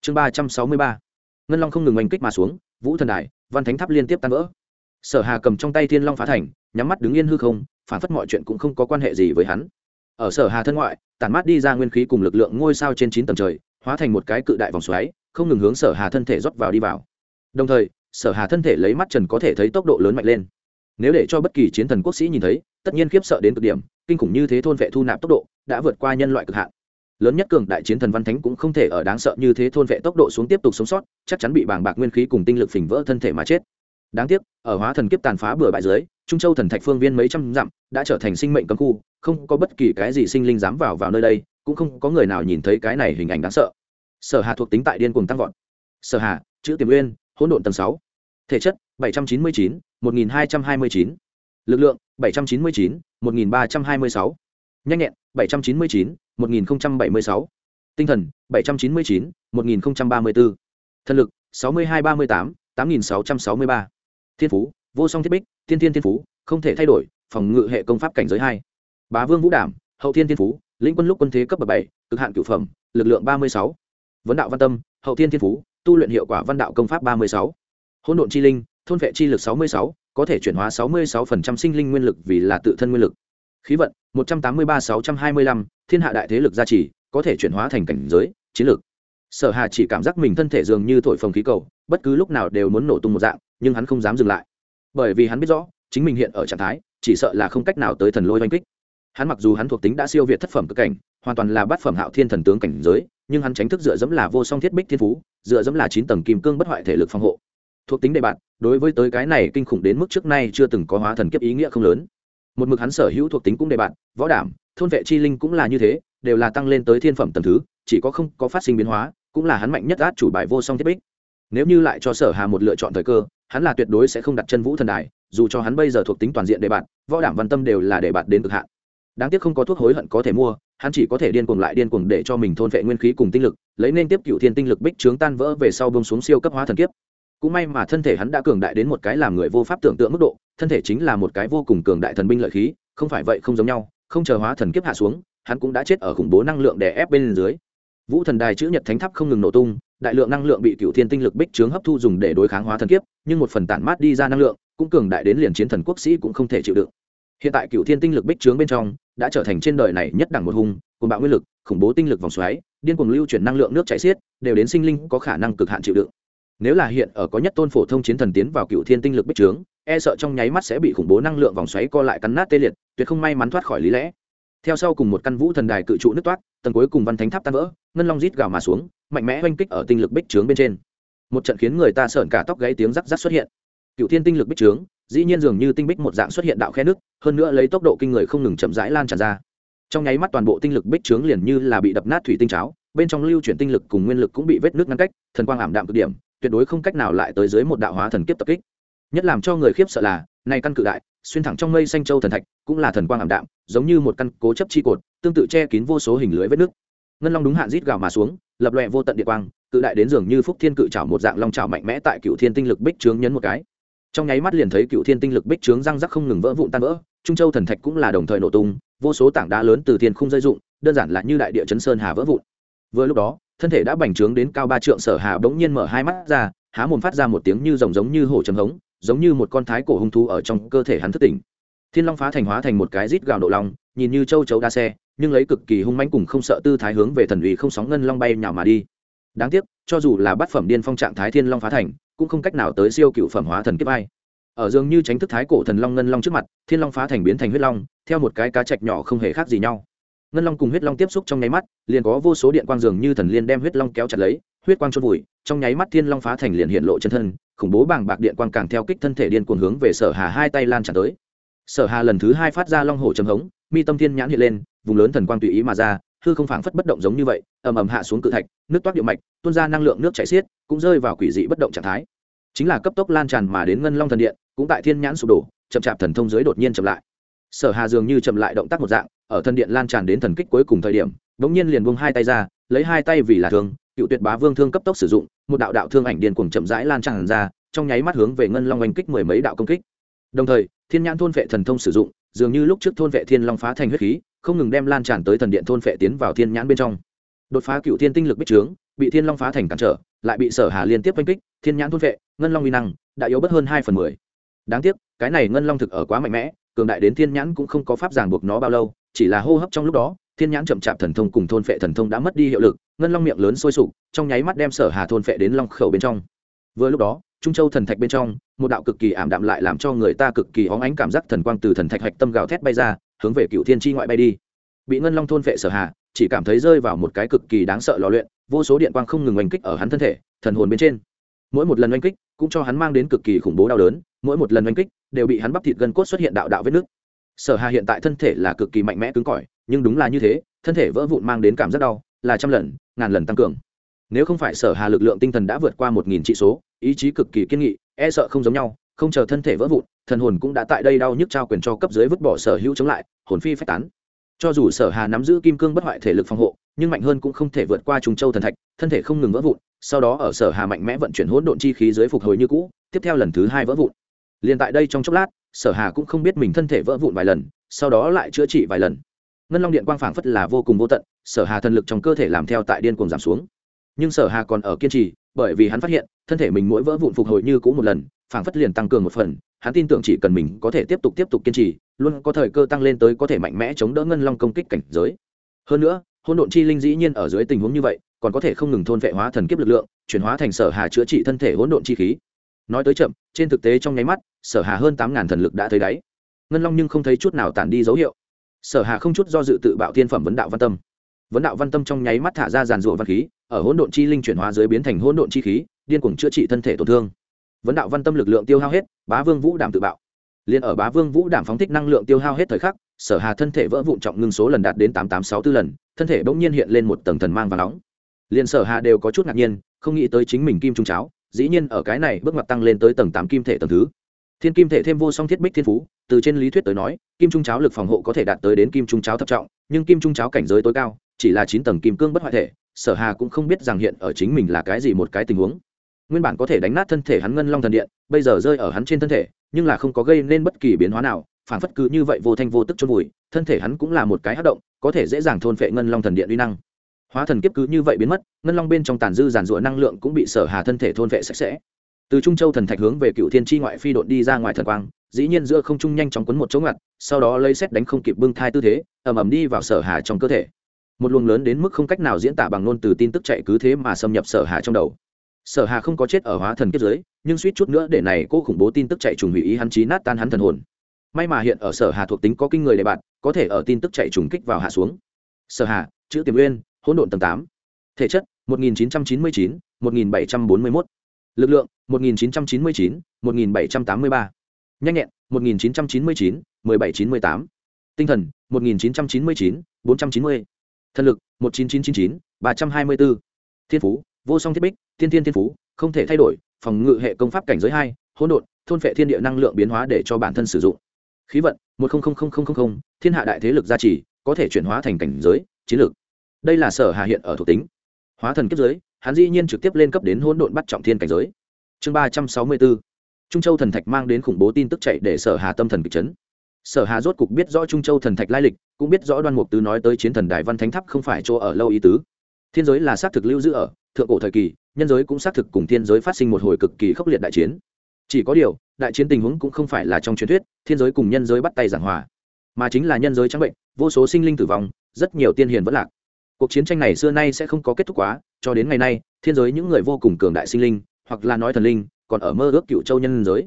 Speaker 1: Chương ba trăm sáu mươi ba. Ngân long không ngừng oanh kích mà xuống, vũ thần đài, văn thánh tháp liên tiếp tan vỡ. Sở hà cầm trong tay thiên long phá thành nhắm mắt đứng yên hư không, phản phất mọi chuyện cũng không có quan hệ gì với hắn. Ở sở hà thân ngoại, tản mát đi ra nguyên khí cùng lực lượng ngôi sao trên chín tầng trời, hóa thành một cái cự đại vòng xoáy, không ngừng hướng sở hà thân thể rót vào đi vào. Đồng thời, sở hà thân thể lấy mắt trần có thể thấy tốc độ lớn mạnh lên. Nếu để cho bất kỳ chiến thần quốc sĩ nhìn thấy, tất nhiên khiếp sợ đến cực điểm, kinh khủng như thế thôn vệ thu nạp tốc độ, đã vượt qua nhân loại cực hạn. Lớn nhất cường đại chiến thần văn thánh cũng không thể ở đáng sợ như thế thôn vệ tốc độ xuống tiếp tục sống sót, chắc chắn bị bàng bạc nguyên khí cùng tinh lực phình vỡ thân thể mà chết đáng tiếc ở hóa thần kiếp tàn phá bừa bãi dưới trung châu thần thạch phương viên mấy trăm dặm đã trở thành sinh mệnh cấm khu không có bất kỳ cái gì sinh linh dám vào vào nơi đây cũng không có người nào nhìn thấy cái này hình ảnh đáng sợ sở hà thuộc tính tại điên cuồng tăng vọt sở hà chữ tiềm uyên hỗn độn tầng sáu thể chất 799, 1229. lực lượng 799, 1326. nhanh nhẹn 799, 1076. tinh thần 799, 1034. thần lực 6238, 8663 thiên phú, vô song thiết bích, thiên thiên thiên phú, không thể thay đổi, phòng ngự hệ công pháp cảnh giới hai. Bá vương vũ đảm, hậu thiên thiên phú, lĩnh quân lúc quân thế cấp bậc bảy, cực hạn cửu phẩm, lực lượng ba mươi sáu. Vấn đạo văn tâm, hậu thiên thiên phú, tu luyện hiệu quả văn đạo công pháp ba mươi sáu. Hỗn độn chi linh, thôn vệ chi lực sáu mươi sáu, có thể chuyển hóa sáu mươi sáu sinh linh nguyên lực vì là tự thân nguyên lực. Khí vận, một trăm tám mươi ba sáu trăm hai mươi lăm, thiên hạ đại thế lực gia trì, có thể chuyển hóa thành cảnh giới, chiến lực. sở hà chỉ cảm giác mình thân thể dường như thổi phồng khí cầu, bất cứ lúc nào đều muốn nổ tung một dạng nhưng hắn không dám dừng lại. Bởi vì hắn biết rõ, chính mình hiện ở trạng thái, chỉ sợ là không cách nào tới thần lôi oanh kích. Hắn mặc dù hắn thuộc tính đã siêu việt thất phẩm cực cảnh, hoàn toàn là bát phẩm hạo thiên thần tướng cảnh giới, nhưng hắn tránh thức dựa dẫm là vô song thiết bích thiên phú, dựa dẫm là chín tầng kim cương bất hoại thể lực phòng hộ. Thuộc tính đề bạn đối với tới cái này kinh khủng đến mức trước nay chưa từng có hóa thần kiếp ý nghĩa không lớn. Một mực hắn sở hữu thuộc tính cũng đề bạn võ đảm, thôn vệ chi linh cũng là như thế, đều là tăng lên tới thiên phẩm tầm thứ, chỉ có không có phát sinh biến hóa, cũng là hắn mạnh nhất át chủ bài vô song thiết bích. Nếu như lại cho sở hà một lựa chọn thời cơ hắn là tuyệt đối sẽ không đặt chân vũ thần đài, dù cho hắn bây giờ thuộc tính toàn diện đề bạn võ đảm văn tâm đều là đề bạn đến cực hạn. Đáng tiếc không có thuốc hối hận có thể mua, hắn chỉ có thể điên cuồng lại điên cuồng để cho mình thôn vệ nguyên khí cùng tinh lực, lấy nên tiếp cựu thiên tinh lực bích trướng tan vỡ về sau bông xuống siêu cấp hóa thần kiếp. Cũng may mà thân thể hắn đã cường đại đến một cái làm người vô pháp tưởng tượng mức độ, thân thể chính là một cái vô cùng cường đại thần binh lợi khí, không phải vậy không giống nhau, không chờ hóa thần kiếp hạ xuống, hắn cũng đã chết ở khủng bố năng lượng đè ép bên dưới. Vũ thần đài chữ nhật thánh tháp không ngừng nổ tung đại lượng năng lượng bị cựu thiên tinh lực bích trướng hấp thu dùng để đối kháng hóa thần kiếp, nhưng một phần tản mát đi ra năng lượng, cũng cường đại đến liền chiến thần quốc sĩ cũng không thể chịu đựng. Hiện tại cựu thiên tinh lực bích trướng bên trong, đã trở thành trên đời này nhất đẳng một hung cùng bạo nguyên lực, khủng bố tinh lực vòng xoáy, điên cuồng lưu chuyển năng lượng nước chảy xiết, đều đến sinh linh có khả năng cực hạn chịu đựng. Nếu là hiện ở có nhất tôn phổ thông chiến thần tiến vào cựu thiên tinh lực bích trướng e sợ trong nháy mắt sẽ bị khủng bố năng lượng vòng xoáy co lại cắn nát tê liệt, tuyệt không may mắn thoát khỏi lý lẽ. Theo sau cùng một căn vũ thần đài cự trụ nứt toát, tầng cuối cùng văn thánh tháp tan vỡ, ngân long rít gào mà xuống mạnh mẽ oanh kích ở tinh lực bích trướng bên trên. Một trận khiến người ta sợn cả tóc gáy tiếng rắc rắc xuất hiện. Cựu thiên tinh lực bích trướng, dĩ nhiên dường như tinh bích một dạng xuất hiện đạo khe nước, hơn nữa lấy tốc độ kinh người không ngừng chậm rãi lan tràn ra. Trong nháy mắt toàn bộ tinh lực bích trướng liền như là bị đập nát thủy tinh cháo, bên trong lưu chuyển tinh lực cùng nguyên lực cũng bị vết nước ngăn cách, thần quang ảm đạm cực điểm, tuyệt đối không cách nào lại tới dưới một đạo hóa thần kiếp tập kích. Nhất làm cho người khiếp sợ là, này căn cự đại, xuyên thẳng trong mây xanh châu thần thạch, cũng là thần quang ảm đạm, giống như một căn cố chấp chi cột, tương tự che kín vô số hình lưới vết nước ngân long đúng hạn rít gào mà xuống lập loè vô tận địa quang, cự đại đến dường như phúc thiên cự trảo một dạng long trảo mạnh mẽ tại cựu thiên tinh lực bích trướng nhấn một cái. Trong nháy mắt liền thấy cựu thiên tinh lực bích trướng răng rắc không ngừng vỡ vụn tan vỡ, trung châu thần thạch cũng là đồng thời nổ tung, vô số tảng đá lớn từ thiên không rơi dụng đơn giản là như đại địa chấn sơn hà vỡ vụn. Vừa lúc đó, thân thể đã bành trướng đến cao ba trượng sở hà bỗng nhiên mở hai mắt ra, há mồm phát ra một tiếng như rồng giống như hổ trầm hống, giống như một con thái cổ hung thú ở trong cơ thể hắn thức tỉnh. Thiên long phá thành hóa thành một cái rít gào nộ long nhìn như châu chấu đa xe nhưng lấy cực kỳ hung mãnh cùng không sợ tư thái hướng về thần uy không sóng ngân long bay nhào mà đi. Đáng tiếc, cho dù là bát phẩm điên phong trạng thái thiên long phá thành, cũng không cách nào tới siêu cựu phẩm hóa thần kiếp ai. Ở dường như tránh thức thái cổ thần long ngân long trước mặt, thiên long phá thành biến thành huyết long, theo một cái cá chạch nhỏ không hề khác gì nhau. Ngân long cùng huyết long tiếp xúc trong nháy mắt, liền có vô số điện quang dường như thần liên đem huyết long kéo chặt lấy, huyết quang chôn vùi, trong nháy mắt thiên long phá thành liền hiện lộ chân thân, khủng bố bàng bạc điện quang càng theo kích thân thể điên cuồng hướng về sở hà hai tay lan tràn tới. Sở hà lần thứ hai phát ra long hổ trầm hống, mi tâm thiên nhãn hiện lên vùng lớn thần quang tùy ý mà ra, hư không phảng phất bất động giống như vậy, ầm ầm hạ xuống cự thạch, nước toát điệu mạch, tuôn ra năng lượng nước chảy xiết, cũng rơi vào quỷ dị bất động trạng thái. Chính là cấp tốc lan tràn mà đến ngân long thần điện, cũng tại thiên nhãn sụp đổ, chậm chạp thần thông giới đột nhiên chậm lại. Sở hà dường như chậm lại động tác một dạng, ở thân điện lan tràn đến thần kích cuối cùng thời điểm, bỗng nhiên liền buông hai tay ra, lấy hai tay vì là thương, cựu tuyệt bá vương thương cấp tốc sử dụng, một đạo đạo thương ảnh điên cuồng chậm rãi lan tràn ra, trong nháy mắt hướng về ngân long oanh kích mười mấy đạo công kích. Đồng thời, thiên nhãn thôn vệ thần thông sử dụng, dường như lúc trước thôn vệ thiên long phá thành huyết khí không ngừng đem lan tràn tới thần điện thôn vệ tiến vào thiên nhãn bên trong. Đột phá cựu thiên tinh lực bích trướng, bị thiên long phá thành cản trở, lại bị sở hà liên tiếp oanh kích, thiên nhãn thôn vệ ngân long uy năng đã yếu bất hơn hai phần mười. Đáng tiếc, cái này ngân long thực ở quá mạnh mẽ, cường đại đến thiên nhãn cũng không có pháp giảng buộc nó bao lâu, chỉ là hô hấp trong lúc đó, thiên nhãn chậm chạp thần thông cùng thôn phệ thần thông đã mất đi hiệu lực, ngân long miệng lớn sôi sục, trong nháy mắt đem sở hà thôn phệ đến long khẩu bên trong. Vừa lúc đó, trung châu thần thạch bên trong, một đạo cực kỳ ảm đạm lại làm cho người ta cực kỳ óng ánh cảm giác thần quang từ thần thạch hạch tâm gào thét bay ra hướng về cựu thiên tri ngoại bay đi. Bị ngân long thôn vệ sở hà chỉ cảm thấy rơi vào một cái cực kỳ đáng sợ lò luyện, vô số điện quang không ngừng oanh kích ở hắn thân thể, thần hồn bên trên. Mỗi một lần oanh kích cũng cho hắn mang đến cực kỳ khủng bố đau đớn, mỗi một lần oanh kích đều bị hắn bắp thịt gân cốt xuất hiện đạo đạo vết nước sở hà hiện tại thân thể là cực kỳ mạnh mẽ cứng cỏi, nhưng đúng là như thế, thân thể vỡ vụn mang đến cảm giác đau là trăm lần, ngàn lần tăng cường. Nếu không phải sở hà lực lượng tinh thần đã vượt qua một nghìn trị số, ý chí cực kỳ kiên nghị e sợ không giống nhau không chờ thân thể vỡ vụn, thần hồn cũng đã tại đây đau nhức trao quyền cho cấp dưới vứt bỏ sở hữu chống lại, hồn phi phách tán. Cho dù sở hà nắm giữ kim cương bất hoại thể lực phòng hộ, nhưng mạnh hơn cũng không thể vượt qua trùng châu thần thạch, thân thể không ngừng vỡ vụn, sau đó ở sở hà mạnh mẽ vận chuyển hỗn độn chi khí dưới phục hồi như cũ, tiếp theo lần thứ hai vỡ vụn. Liền tại đây trong chốc lát, sở hà cũng không biết mình thân thể vỡ vụn vài lần, sau đó lại chữa trị vài lần. Ngân long điện quang phảng phất là vô cùng vô tận, sở hà thần lực trong cơ thể làm theo tại điên cuồng giảm xuống. Nhưng sở hà còn ở kiên trì bởi vì hắn phát hiện, thân thể mình mỗi vỡ vụn phục hồi như cũ một lần, phảng phất liền tăng cường một phần, hắn tin tưởng chỉ cần mình có thể tiếp tục tiếp tục kiên trì, luôn có thời cơ tăng lên tới có thể mạnh mẽ chống đỡ ngân long công kích cảnh giới. Hơn nữa hôn độn chi linh dĩ nhiên ở dưới tình huống như vậy, còn có thể không ngừng thôn vệ hóa thần kiếp lực lượng, chuyển hóa thành sở hà chữa trị thân thể hỗn độn chi khí. Nói tới chậm, trên thực tế trong nháy mắt, sở hà hơn tám ngàn thần lực đã thấy đáy. Ngân long nhưng không thấy chút nào tản đi dấu hiệu. Sở hà không chút do dự tự bạo thiên phẩm vấn đạo văn tâm. Vấn đạo văn tâm trong nháy mắt thả ra giàn rụa văn khí ở hỗn độn chi linh chuyển hóa dưới biến thành hỗn độn chi khí, điên cuồng chữa trị thân thể tổn thương. Vấn đạo văn tâm lực lượng tiêu hao hết, bá vương vũ đảm tự bạo. Liền ở bá vương vũ đảm phóng thích năng lượng tiêu hao hết thời khắc, sở hà thân thể vỡ vụn trọng ngưng số lần đạt đến tám tám sáu tư lần, thân thể bỗng nhiên hiện lên một tầng thần mang và nóng. Liền sở hà đều có chút ngạc nhiên, không nghĩ tới chính mình kim trung cháo, dĩ nhiên ở cái này bước ngoặt tăng lên tới tầng tám kim thể tầng thứ. Thiên kim thể thêm vô song thiết bích thiên phú, từ trên lý thuyết tới nói, kim trung cháo lực phòng hộ có thể đạt tới đến kim trung cháo thập trọng, nhưng kim trung cháo cảnh giới tối cao, chỉ là chín tầng kim cương bất hoại thể sở hà cũng không biết rằng hiện ở chính mình là cái gì một cái tình huống. Nguyên bản có thể đánh nát thân thể hắn ngân long thần điện, bây giờ rơi ở hắn trên thân thể, nhưng là không có gây nên bất kỳ biến hóa nào phản phất cứ như vậy vô thanh vô tức chôn vùi, thân thể hắn cũng là một cái hát động, có thể dễ dàng thôn phệ ngân long thần điện uy năng. Hóa thần kiếp cứ như vậy biến mất, ngân long bên trong tàn dư giàn rụa năng lượng cũng bị sở hà thân thể thôn vệ sạch sẽ. Từ trung châu thần thạch hướng về cựu thiên tri ngoại phi đột đi ra ngoài thần quang, dĩ nhiên giữa không trung nhanh chóng quấn một chỗ ngặt, sau đó lấy xét đánh không kịp bưng thai tư thế, ầm ầm đi vào sở hà trong cơ thể một luồng lớn đến mức không cách nào diễn tả bằng ngôn từ tin tức chạy cứ thế mà xâm nhập sở hà trong đầu sở hà không có chết ở hóa thần kiếp giới nhưng suýt chút nữa để này cô khủng bố tin tức chạy trùng hủy ý hắn trí nát tan hắn thần hồn may mà hiện ở sở hà thuộc tính có kinh người để bạn có thể ở tin tức chạy trùng kích vào hạ xuống sở hà chữ tiềm uyên hỗn độn tầng tám thể chất 1999, 1741. lực lượng 1999, 1783. nhanh nhẹn 1999, 1798. tinh thần 1999, 490. Thần lực 19999, 324. thiên phú vô song thiết bích thiên thiên thiên phú không thể thay đổi phòng ngự hệ công pháp cảnh giới hai hỗn độn thôn phệ thiên địa năng lượng biến hóa để cho bản thân sử dụng. Khí vận một thiên hạ đại thế lực gia trì có thể chuyển hóa thành cảnh giới chiến lược đây là sở hà hiện ở thuộc tính. Hóa thần kiếp giới hắn dĩ nhiên trực tiếp lên cấp đến hỗn độn bắt trọng thiên cảnh giới. Chương ba trăm sáu mươi bốn. Trung châu thần thạch mang đến khủng bố tin tức chạy để sở hà tâm thần kịch chấn. Sở hà rốt cục biết rõ trung châu thần thạch lai lịch cũng biết rõ đoan mục tứ nói tới chiến thần đài văn thánh tháp không phải chỗ ở lâu ý tứ. Thiên giới là xác thực lưu giữ ở thượng cổ thời kỳ, nhân giới cũng xác thực cùng thiên giới phát sinh một hồi cực kỳ khốc liệt đại chiến. Chỉ có điều, đại chiến tình huống cũng không phải là trong truyền thuyết, thiên giới cùng nhân giới bắt tay giảng hòa, mà chính là nhân giới trắng bệnh, vô số sinh linh tử vong, rất nhiều tiên hiền vẫn lạc. Cuộc chiến tranh này xưa nay sẽ không có kết thúc quá, cho đến ngày nay, thiên giới những người vô cùng cường đại sinh linh, hoặc là nói thần linh, còn ở mơ ước cựu châu nhân giới.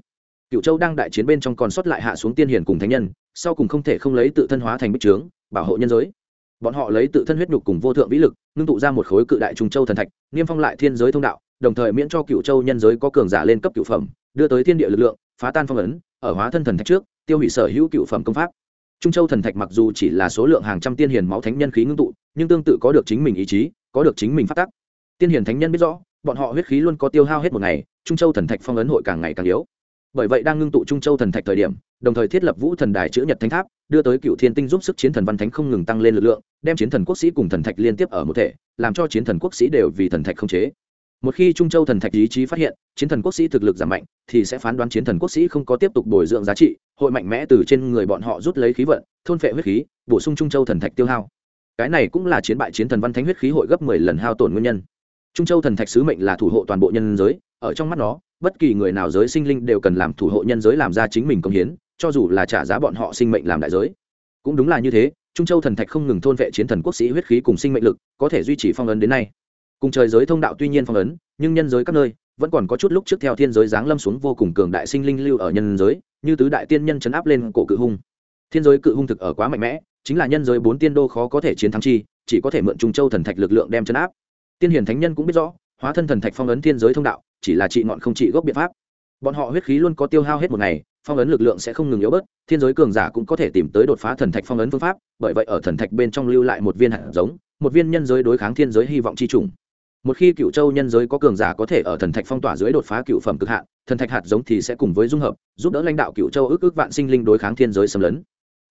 Speaker 1: Cựu châu đang đại chiến bên trong còn sót lại hạ xuống tiên hiền cùng thánh nhân sau cùng không thể không lấy tự thân hóa thành bích trướng, bảo hộ nhân giới. Bọn họ lấy tự thân huyết nhục cùng vô thượng vĩ lực, ngưng tụ ra một khối cự đại trung châu thần thạch, niêm phong lại thiên giới thông đạo, đồng thời miễn cho cựu châu nhân giới có cường giả lên cấp cựu phẩm, đưa tới thiên địa lực lượng, phá tan phong ấn, ở hóa thân thần thạch trước, tiêu hủy sở hữu cựu phẩm công pháp. Trung châu thần thạch mặc dù chỉ là số lượng hàng trăm tiên hiền máu thánh nhân khí ngưng tụ, nhưng tương tự có được chính mình ý chí, có được chính mình phát tắc. Tiên hiền thánh nhân biết rõ, bọn họ huyết khí luôn có tiêu hao hết một ngày, trung châu thần thạch phong ấn hội càng ngày càng yếu bởi vậy đang ngưng tụ trung châu thần thạch thời điểm, đồng thời thiết lập vũ thần đài chữ nhật thánh tháp, đưa tới cựu thiên tinh giúp sức chiến thần văn thánh không ngừng tăng lên lực lượng, đem chiến thần quốc sĩ cùng thần thạch liên tiếp ở một thể, làm cho chiến thần quốc sĩ đều vì thần thạch không chế. Một khi trung châu thần thạch ý chí phát hiện, chiến thần quốc sĩ thực lực giảm mạnh, thì sẽ phán đoán chiến thần quốc sĩ không có tiếp tục bồi dưỡng giá trị, hội mạnh mẽ từ trên người bọn họ rút lấy khí vận, thôn phệ huyết khí, bổ sung trung châu thần thạch tiêu hao. Cái này cũng là chiến bại chiến thần văn thánh huyết khí hội gấp mười lần hao tổn nguyên nhân. Trung châu thần thạch sứ mệnh là thủ hộ toàn bộ nhân giới, ở trong mắt nó bất kỳ người nào giới sinh linh đều cần làm thủ hộ nhân giới làm ra chính mình công hiến, cho dù là trả giá bọn họ sinh mệnh làm đại giới. Cũng đúng là như thế, trung châu thần thạch không ngừng thôn vệ chiến thần quốc sĩ huyết khí cùng sinh mệnh lực, có thể duy trì phong ấn đến nay. Cùng trời giới thông đạo tuy nhiên phong ấn, nhưng nhân giới các nơi vẫn còn có chút lúc trước theo thiên giới giáng lâm xuống vô cùng cường đại sinh linh lưu ở nhân giới, như tứ đại tiên nhân chấn áp lên cổ cự hung. Thiên giới cự hung thực ở quá mạnh mẽ, chính là nhân giới bốn tiên đô khó có thể chiến thắng chi, chỉ có thể mượn trung châu thần thạch lực lượng đem chấn áp. Tiên hiển thánh nhân cũng biết rõ, hóa thân thần thạch phong ấn thiên giới thông đạo chỉ là trị ngọn không trị gốc biện pháp. Bọn họ huyết khí luôn có tiêu hao hết một ngày, phong ấn lực lượng sẽ không ngừng yếu bớt, thiên giới cường giả cũng có thể tìm tới đột phá thần thạch phong ấn phương pháp, bởi vậy ở thần thạch bên trong lưu lại một viên hạt giống, một viên nhân giới đối kháng thiên giới hy vọng chi trùng. Một khi cựu châu nhân giới có cường giả có thể ở thần thạch phong tỏa dưới đột phá cựu phẩm cực hạn, thần thạch hạt giống thì sẽ cùng với dung hợp, giúp đỡ lãnh đạo cựu châu ước ước vạn sinh linh đối kháng thiên giới xâm lấn.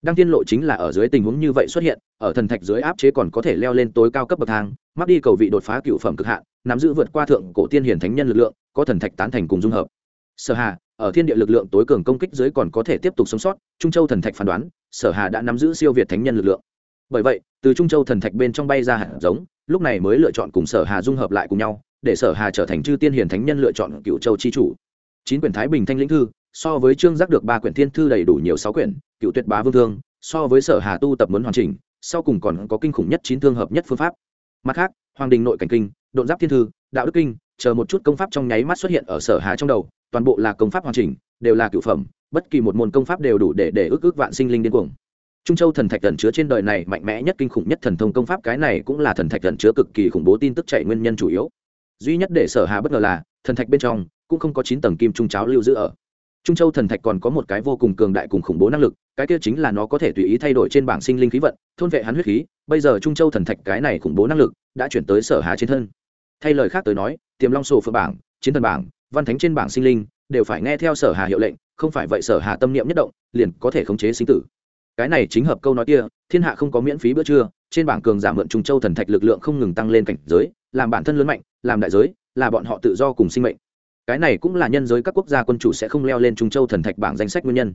Speaker 1: Đăng tiên lộ chính là ở dưới tình huống như vậy xuất hiện, ở thần thạch dưới áp chế còn có thể leo lên tối cao cấp bậc thang, mắc đi cầu vị đột phá cựu phẩm cực hạn, nắm giữ vượt qua thượng cổ tiên hiển thánh nhân lực lượng có thần thạch tán thành cùng dung hợp. Sở hà, ở thiên địa lực lượng tối cường công kích dưới còn có thể tiếp tục sống sót, trung châu thần thạch phán đoán, sở hà đã nắm giữ siêu việt thánh nhân lực lượng. Bởi vậy, từ trung châu thần thạch bên trong bay ra hạt giống, lúc này mới lựa chọn cùng sở hà dung hợp lại cùng nhau, để sở hà trở thành chư tiên Hiền thánh nhân lựa chọn cựu châu chi chủ. Chín quyển thái bình thanh lĩnh thư, so với trương giác được ba quyển thiên thư đầy đủ nhiều sáu quyển cựu tuyệt bá vương thương, so với sở hà tu tập muốn hoàn chỉnh, sau cùng còn có kinh khủng nhất chín thương hợp nhất phương pháp. Mặt khác, hoàng đình nội cảnh kinh, độn giáp thiên thư, đạo đức kinh chờ một chút công pháp trong nháy mắt xuất hiện ở sở hà trong đầu, toàn bộ là công pháp hoàn chỉnh, đều là cựu phẩm, bất kỳ một môn công pháp đều đủ để để ước ước vạn sinh linh điên cuồng. Trung châu thần thạch thần chứa trên đời này mạnh mẽ nhất kinh khủng nhất thần thông công pháp, cái này cũng là thần thạch thần chứa cực kỳ khủng bố tin tức chạy nguyên nhân chủ yếu. Duy nhất để sở hà bất ngờ là, thần thạch bên trong cũng không có chín tầng kim trung cháo lưu giữ ở. Trung châu thần thạch còn có một cái vô cùng cường đại cùng khủng bố năng lực, cái kia chính là nó có thể tùy ý thay đổi trên bảng sinh linh khí vận, thôn vệ hắn huyết khí. Bây giờ trung châu thần thạch cái này khủng bố năng lực đã chuyển tới sở hà trên thân thay lời khác tới nói, tiềm long sổ phượng bảng, chiến thần bảng, văn thánh trên bảng sinh linh, đều phải nghe theo sở hà hiệu lệnh, không phải vậy sở hà tâm niệm nhất động, liền có thể khống chế sinh tử. Cái này chính hợp câu nói kia, thiên hạ không có miễn phí bữa trưa, trên bảng cường giả mượn trung châu thần thạch lực lượng không ngừng tăng lên cảnh giới, làm bản thân lớn mạnh, làm đại giới, là bọn họ tự do cùng sinh mệnh. Cái này cũng là nhân giới các quốc gia quân chủ sẽ không leo lên trung châu thần thạch bảng danh sách nguyên nhân.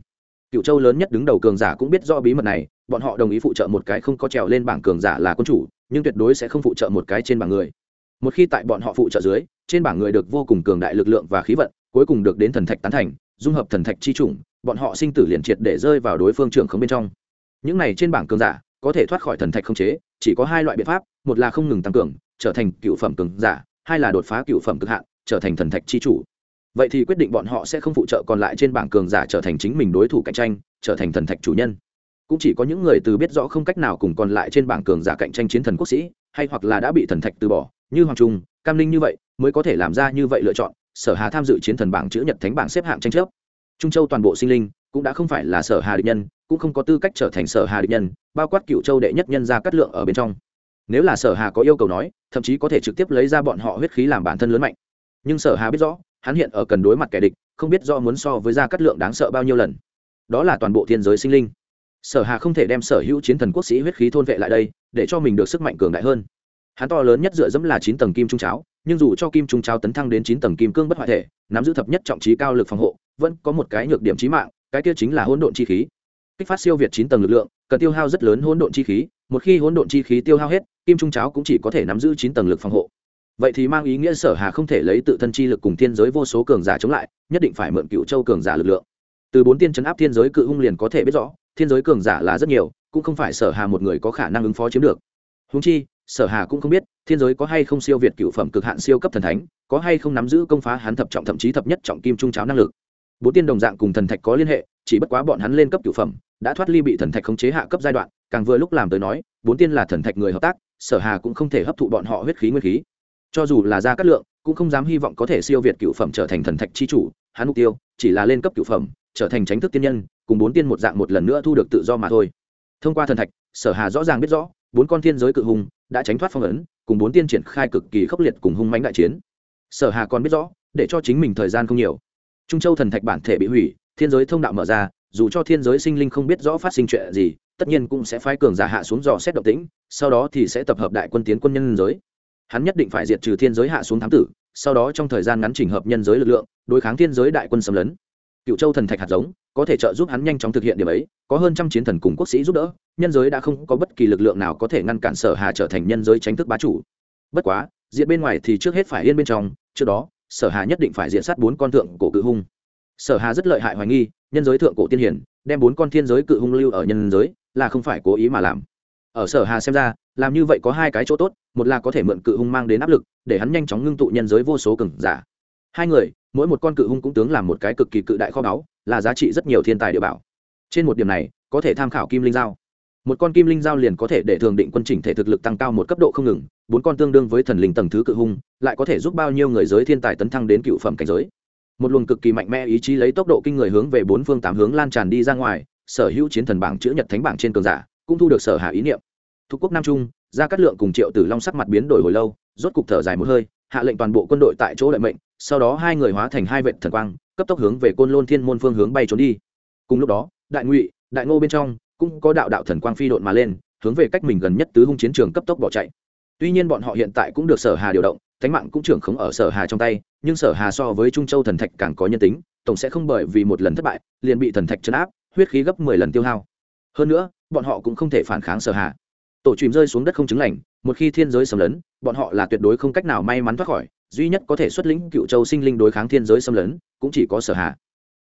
Speaker 1: Cựu châu lớn nhất đứng đầu cường giả cũng biết rõ bí mật này, bọn họ đồng ý phụ trợ một cái không có trèo lên bảng cường giả là quân chủ, nhưng tuyệt đối sẽ không phụ trợ một cái trên bảng người một khi tại bọn họ phụ trợ dưới, trên bảng người được vô cùng cường đại lực lượng và khí vận, cuối cùng được đến thần thạch tán thành, dung hợp thần thạch chi chủng, bọn họ sinh tử liền triệt để rơi vào đối phương trưởng không bên trong. Những này trên bảng cường giả có thể thoát khỏi thần thạch không chế, chỉ có hai loại biện pháp, một là không ngừng tăng cường, trở thành cựu phẩm cường giả, hai là đột phá cựu phẩm cực hạn, trở thành thần thạch chi chủ. Vậy thì quyết định bọn họ sẽ không phụ trợ còn lại trên bảng cường giả trở thành chính mình đối thủ cạnh tranh, trở thành thần thạch chủ nhân. Cũng chỉ có những người từ biết rõ không cách nào cùng còn lại trên bảng cường giả cạnh tranh chiến thần quốc sĩ, hay hoặc là đã bị thần thạch từ bỏ như hoàng trung, cam linh như vậy, mới có thể làm ra như vậy lựa chọn, sở hà tham dự chiến thần bảng chữ nhật thánh bảng xếp hạng tranh chấp. Trung châu toàn bộ sinh linh, cũng đã không phải là sở hà địch nhân, cũng không có tư cách trở thành sở hà địch nhân, bao quát cựu châu đệ nhất nhân ra cắt lượng ở bên trong. Nếu là sở hà có yêu cầu nói, thậm chí có thể trực tiếp lấy ra bọn họ huyết khí làm bản thân lớn mạnh. Nhưng sở hà biết rõ, hắn hiện ở cần đối mặt kẻ địch, không biết do muốn so với gia cắt lượng đáng sợ bao nhiêu lần. Đó là toàn bộ thiên giới sinh linh. Sở hà không thể đem sở hữu chiến thần quốc sĩ huyết khí thôn vệ lại đây, để cho mình được sức mạnh cường đại hơn hắn to lớn nhất dựa dẫm là chín tầng kim trung cháo, nhưng dù cho kim trung cháo tấn thăng đến chín tầng kim cương bất hoại thể, nắm giữ thập nhất trọng trí cao lực phòng hộ, vẫn có một cái nhược điểm trí mạng, cái kia chính là hỗn độn chi khí. Kích phát siêu việt chín tầng lực lượng, cần tiêu hao rất lớn hỗn độn chi khí, một khi hỗn độn chi khí tiêu hao hết, kim trung cháo cũng chỉ có thể nắm giữ chín tầng lực phòng hộ. Vậy thì mang ý nghĩa sở hà không thể lấy tự thân chi lực cùng thiên giới vô số cường giả chống lại, nhất định phải mượn cựu châu cường giả lực lượng. Từ bốn tiên chấn áp thiên giới cự hung liền có thể biết rõ, thiên giới cường giả là rất nhiều, cũng không phải sở hà một người có khả năng ứng phó chiếm được. Húng chi sở hà cũng không biết, thiên giới có hay không siêu việt cựu phẩm cực hạn siêu cấp thần thánh, có hay không nắm giữ công phá hắn thập trọng thậm chí thập nhất trọng kim trung cháo năng lực. Bốn tiên đồng dạng cùng thần thạch có liên hệ, chỉ bất quá bọn hắn lên cấp cựu phẩm, đã thoát ly bị thần thạch khống chế hạ cấp giai đoạn, càng vừa lúc làm tới nói, bốn tiên là thần thạch người hợp tác, sở hà cũng không thể hấp thụ bọn họ huyết khí nguyên khí. Cho dù là ra cát lượng, cũng không dám hy vọng có thể siêu việt cựu phẩm trở thành thần thạch chi chủ, hắn mục tiêu chỉ là lên cấp cựu phẩm, trở thành tránh thức tiên nhân, cùng bốn tiên một dạng một lần nữa thu được tự do mà thôi. Thông qua thần thạch, sở hà rõ ràng biết rõ, bốn con thiên giới cự hùng đã tránh thoát phong ấn, cùng bốn tiên triển khai cực kỳ khốc liệt cùng hung mãnh đại chiến. Sở hà còn biết rõ, để cho chính mình thời gian không nhiều. Trung châu thần thạch bản thể bị hủy, thiên giới thông đạo mở ra, dù cho thiên giới sinh linh không biết rõ phát sinh chuyện gì, tất nhiên cũng sẽ phái cường giả hạ xuống dò xét động tĩnh, sau đó thì sẽ tập hợp đại quân tiến quân nhân giới. Hắn nhất định phải diệt trừ thiên giới hạ xuống thám tử, sau đó trong thời gian ngắn chỉnh hợp nhân giới lực lượng, đối kháng thiên giới đại quân xâm lấn cựu châu thần thạch hạt giống, có thể trợ giúp hắn nhanh chóng thực hiện điểm ấy, có hơn trăm chiến thần cùng quốc sĩ giúp đỡ, nhân giới đã không có bất kỳ lực lượng nào có thể ngăn cản sở hà trở thành nhân giới tránh thức bá chủ. Bất quá, diện bên ngoài thì trước hết phải yên bên trong, trước đó, sở hà nhất định phải diện sát bốn con thượng cổ cự hung. Sở hà rất lợi hại hoài nghi, nhân giới thượng cổ tiên hiển, đem bốn con thiên giới cự hung lưu ở nhân giới, là không phải cố ý mà làm. Ở sở hà xem ra, làm như vậy có hai cái chỗ tốt, một là có thể mượn cự hung mang đến áp lực, để hắn nhanh chóng ngưng tụ nhân giới vô số cường giả. Hai người mỗi một con cự hung cũng tướng làm một cái cực kỳ cự đại kho báu, là giá trị rất nhiều thiên tài địa bảo. Trên một điểm này, có thể tham khảo kim linh giao. Một con kim linh giao liền có thể để thường định quân chỉnh thể thực lực tăng cao một cấp độ không ngừng, bốn con tương đương với thần linh tầng thứ cự hung, lại có thể giúp bao nhiêu người giới thiên tài tấn thăng đến cựu phẩm cảnh giới. Một luồng cực kỳ mạnh mẽ ý chí lấy tốc độ kinh người hướng về bốn phương tám hướng lan tràn đi ra ngoài, sở hữu chiến thần bảng chữ nhật thánh bảng trên cường giả, cũng thu được sở hạ ý niệm. Thuộc quốc nam trung ra cát lượng cùng triệu tử long sắc mặt biến đổi hồi lâu, rốt cục thở dài một hơi, hạ lệnh toàn bộ quân đội tại chỗ lợi mệnh sau đó hai người hóa thành hai vệ thần quang cấp tốc hướng về côn lôn thiên môn phương hướng bay trốn đi. Cùng lúc đó đại ngụy đại ngô bên trong cũng có đạo đạo thần quang phi độn mà lên hướng về cách mình gần nhất tứ hung chiến trường cấp tốc bỏ chạy. Tuy nhiên bọn họ hiện tại cũng được sở hà điều động thánh mạng cũng trưởng khống ở sở hà trong tay nhưng sở hà so với trung châu thần thạch càng có nhân tính tổng sẽ không bởi vì một lần thất bại liền bị thần thạch chấn áp huyết khí gấp mười lần tiêu hao. Hơn nữa bọn họ cũng không thể phản kháng sở hà. Tổ chìm rơi xuống đất không chứng lành một khi thiên giới sầm lớn, bọn họ là tuyệt đối không cách nào may mắn thoát khỏi duy nhất có thể xuất lĩnh cựu châu sinh linh đối kháng thiên giới xâm lấn, cũng chỉ có sở hà.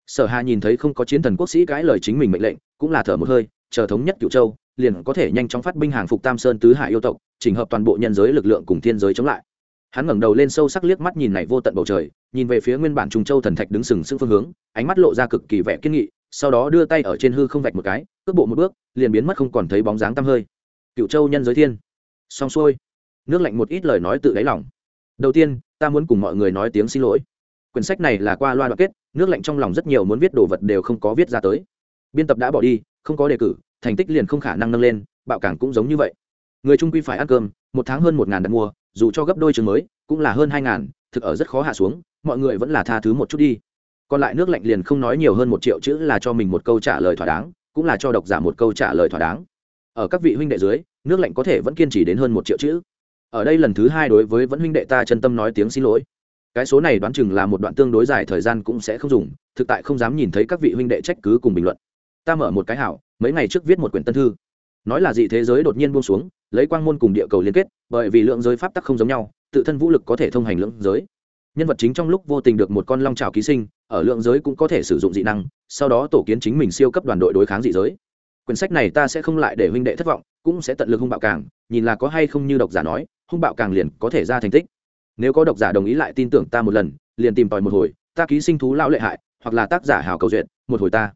Speaker 1: Sở hà nhìn thấy không có chiến thần quốc sĩ cãi lời chính mình mệnh lệnh, cũng là thở một hơi, chờ thống nhất cựu châu, liền có thể nhanh chóng phát binh hàng phục tam sơn tứ hải yêu tộc, chỉnh hợp toàn bộ nhân giới lực lượng cùng thiên giới chống lại. Hắn ngẩng đầu lên sâu sắc liếc mắt nhìn này vô tận bầu trời, nhìn về phía nguyên bản trùng châu thần thạch đứng sừng sững phương hướng, ánh mắt lộ ra cực kỳ vẻ kiên nghị, sau đó đưa tay ở trên hư không vạch một cái, cước bộ một bước, liền biến mất không còn thấy bóng dáng tăm hơi. Cựu châu nhân giới thiên. Xong xuôi. Nước lạnh một ít lời nói tự đáy lòng. Đầu tiên ta muốn cùng mọi người nói tiếng xin lỗi. Quyển sách này là qua loa đoạn kết, nước lạnh trong lòng rất nhiều muốn viết đồ vật đều không có viết ra tới. Biên tập đã bỏ đi, không có đề cử, thành tích liền không khả năng nâng lên, bạo cảng cũng giống như vậy. Người trung quy phải ăn cơm, một tháng hơn một ngàn đặt mua, dù cho gấp đôi trường mới, cũng là hơn hai ngàn, thực ở rất khó hạ xuống, mọi người vẫn là tha thứ một chút đi. Còn lại nước lạnh liền không nói nhiều hơn một triệu chữ là cho mình một câu trả lời thỏa đáng, cũng là cho độc giả một câu trả lời thỏa đáng. Ở các vị huynh đệ dưới, nước lạnh có thể vẫn kiên trì đến hơn một triệu chữ ở đây lần thứ hai đối với vẫn huynh đệ ta chân tâm nói tiếng xin lỗi. Cái số này đoán chừng là một đoạn tương đối dài, thời gian cũng sẽ không dùng, thực tại không dám nhìn thấy các vị huynh đệ trách cứ cùng bình luận. Ta mở một cái hảo, mấy ngày trước viết một quyển tân thư. Nói là dị thế giới đột nhiên buông xuống, lấy quang môn cùng địa cầu liên kết, bởi vì lượng giới pháp tắc không giống nhau, tự thân vũ lực có thể thông hành lượng giới. Nhân vật chính trong lúc vô tình được một con long trào ký sinh, ở lượng giới cũng có thể sử dụng dị năng, sau đó tổ kiến chính mình siêu cấp đoàn đội đối kháng dị giới. Quyển sách này ta sẽ không lại để huynh đệ thất vọng, cũng sẽ tận lực hung bạo càng, nhìn là có hay không như độc giả nói hung bạo càng liền có thể ra thành tích. Nếu có độc giả đồng ý lại tin tưởng ta một lần, liền tìm tòi một hồi, ta ký sinh thú lão lệ hại, hoặc là tác giả hào cầu duyệt, một hồi ta.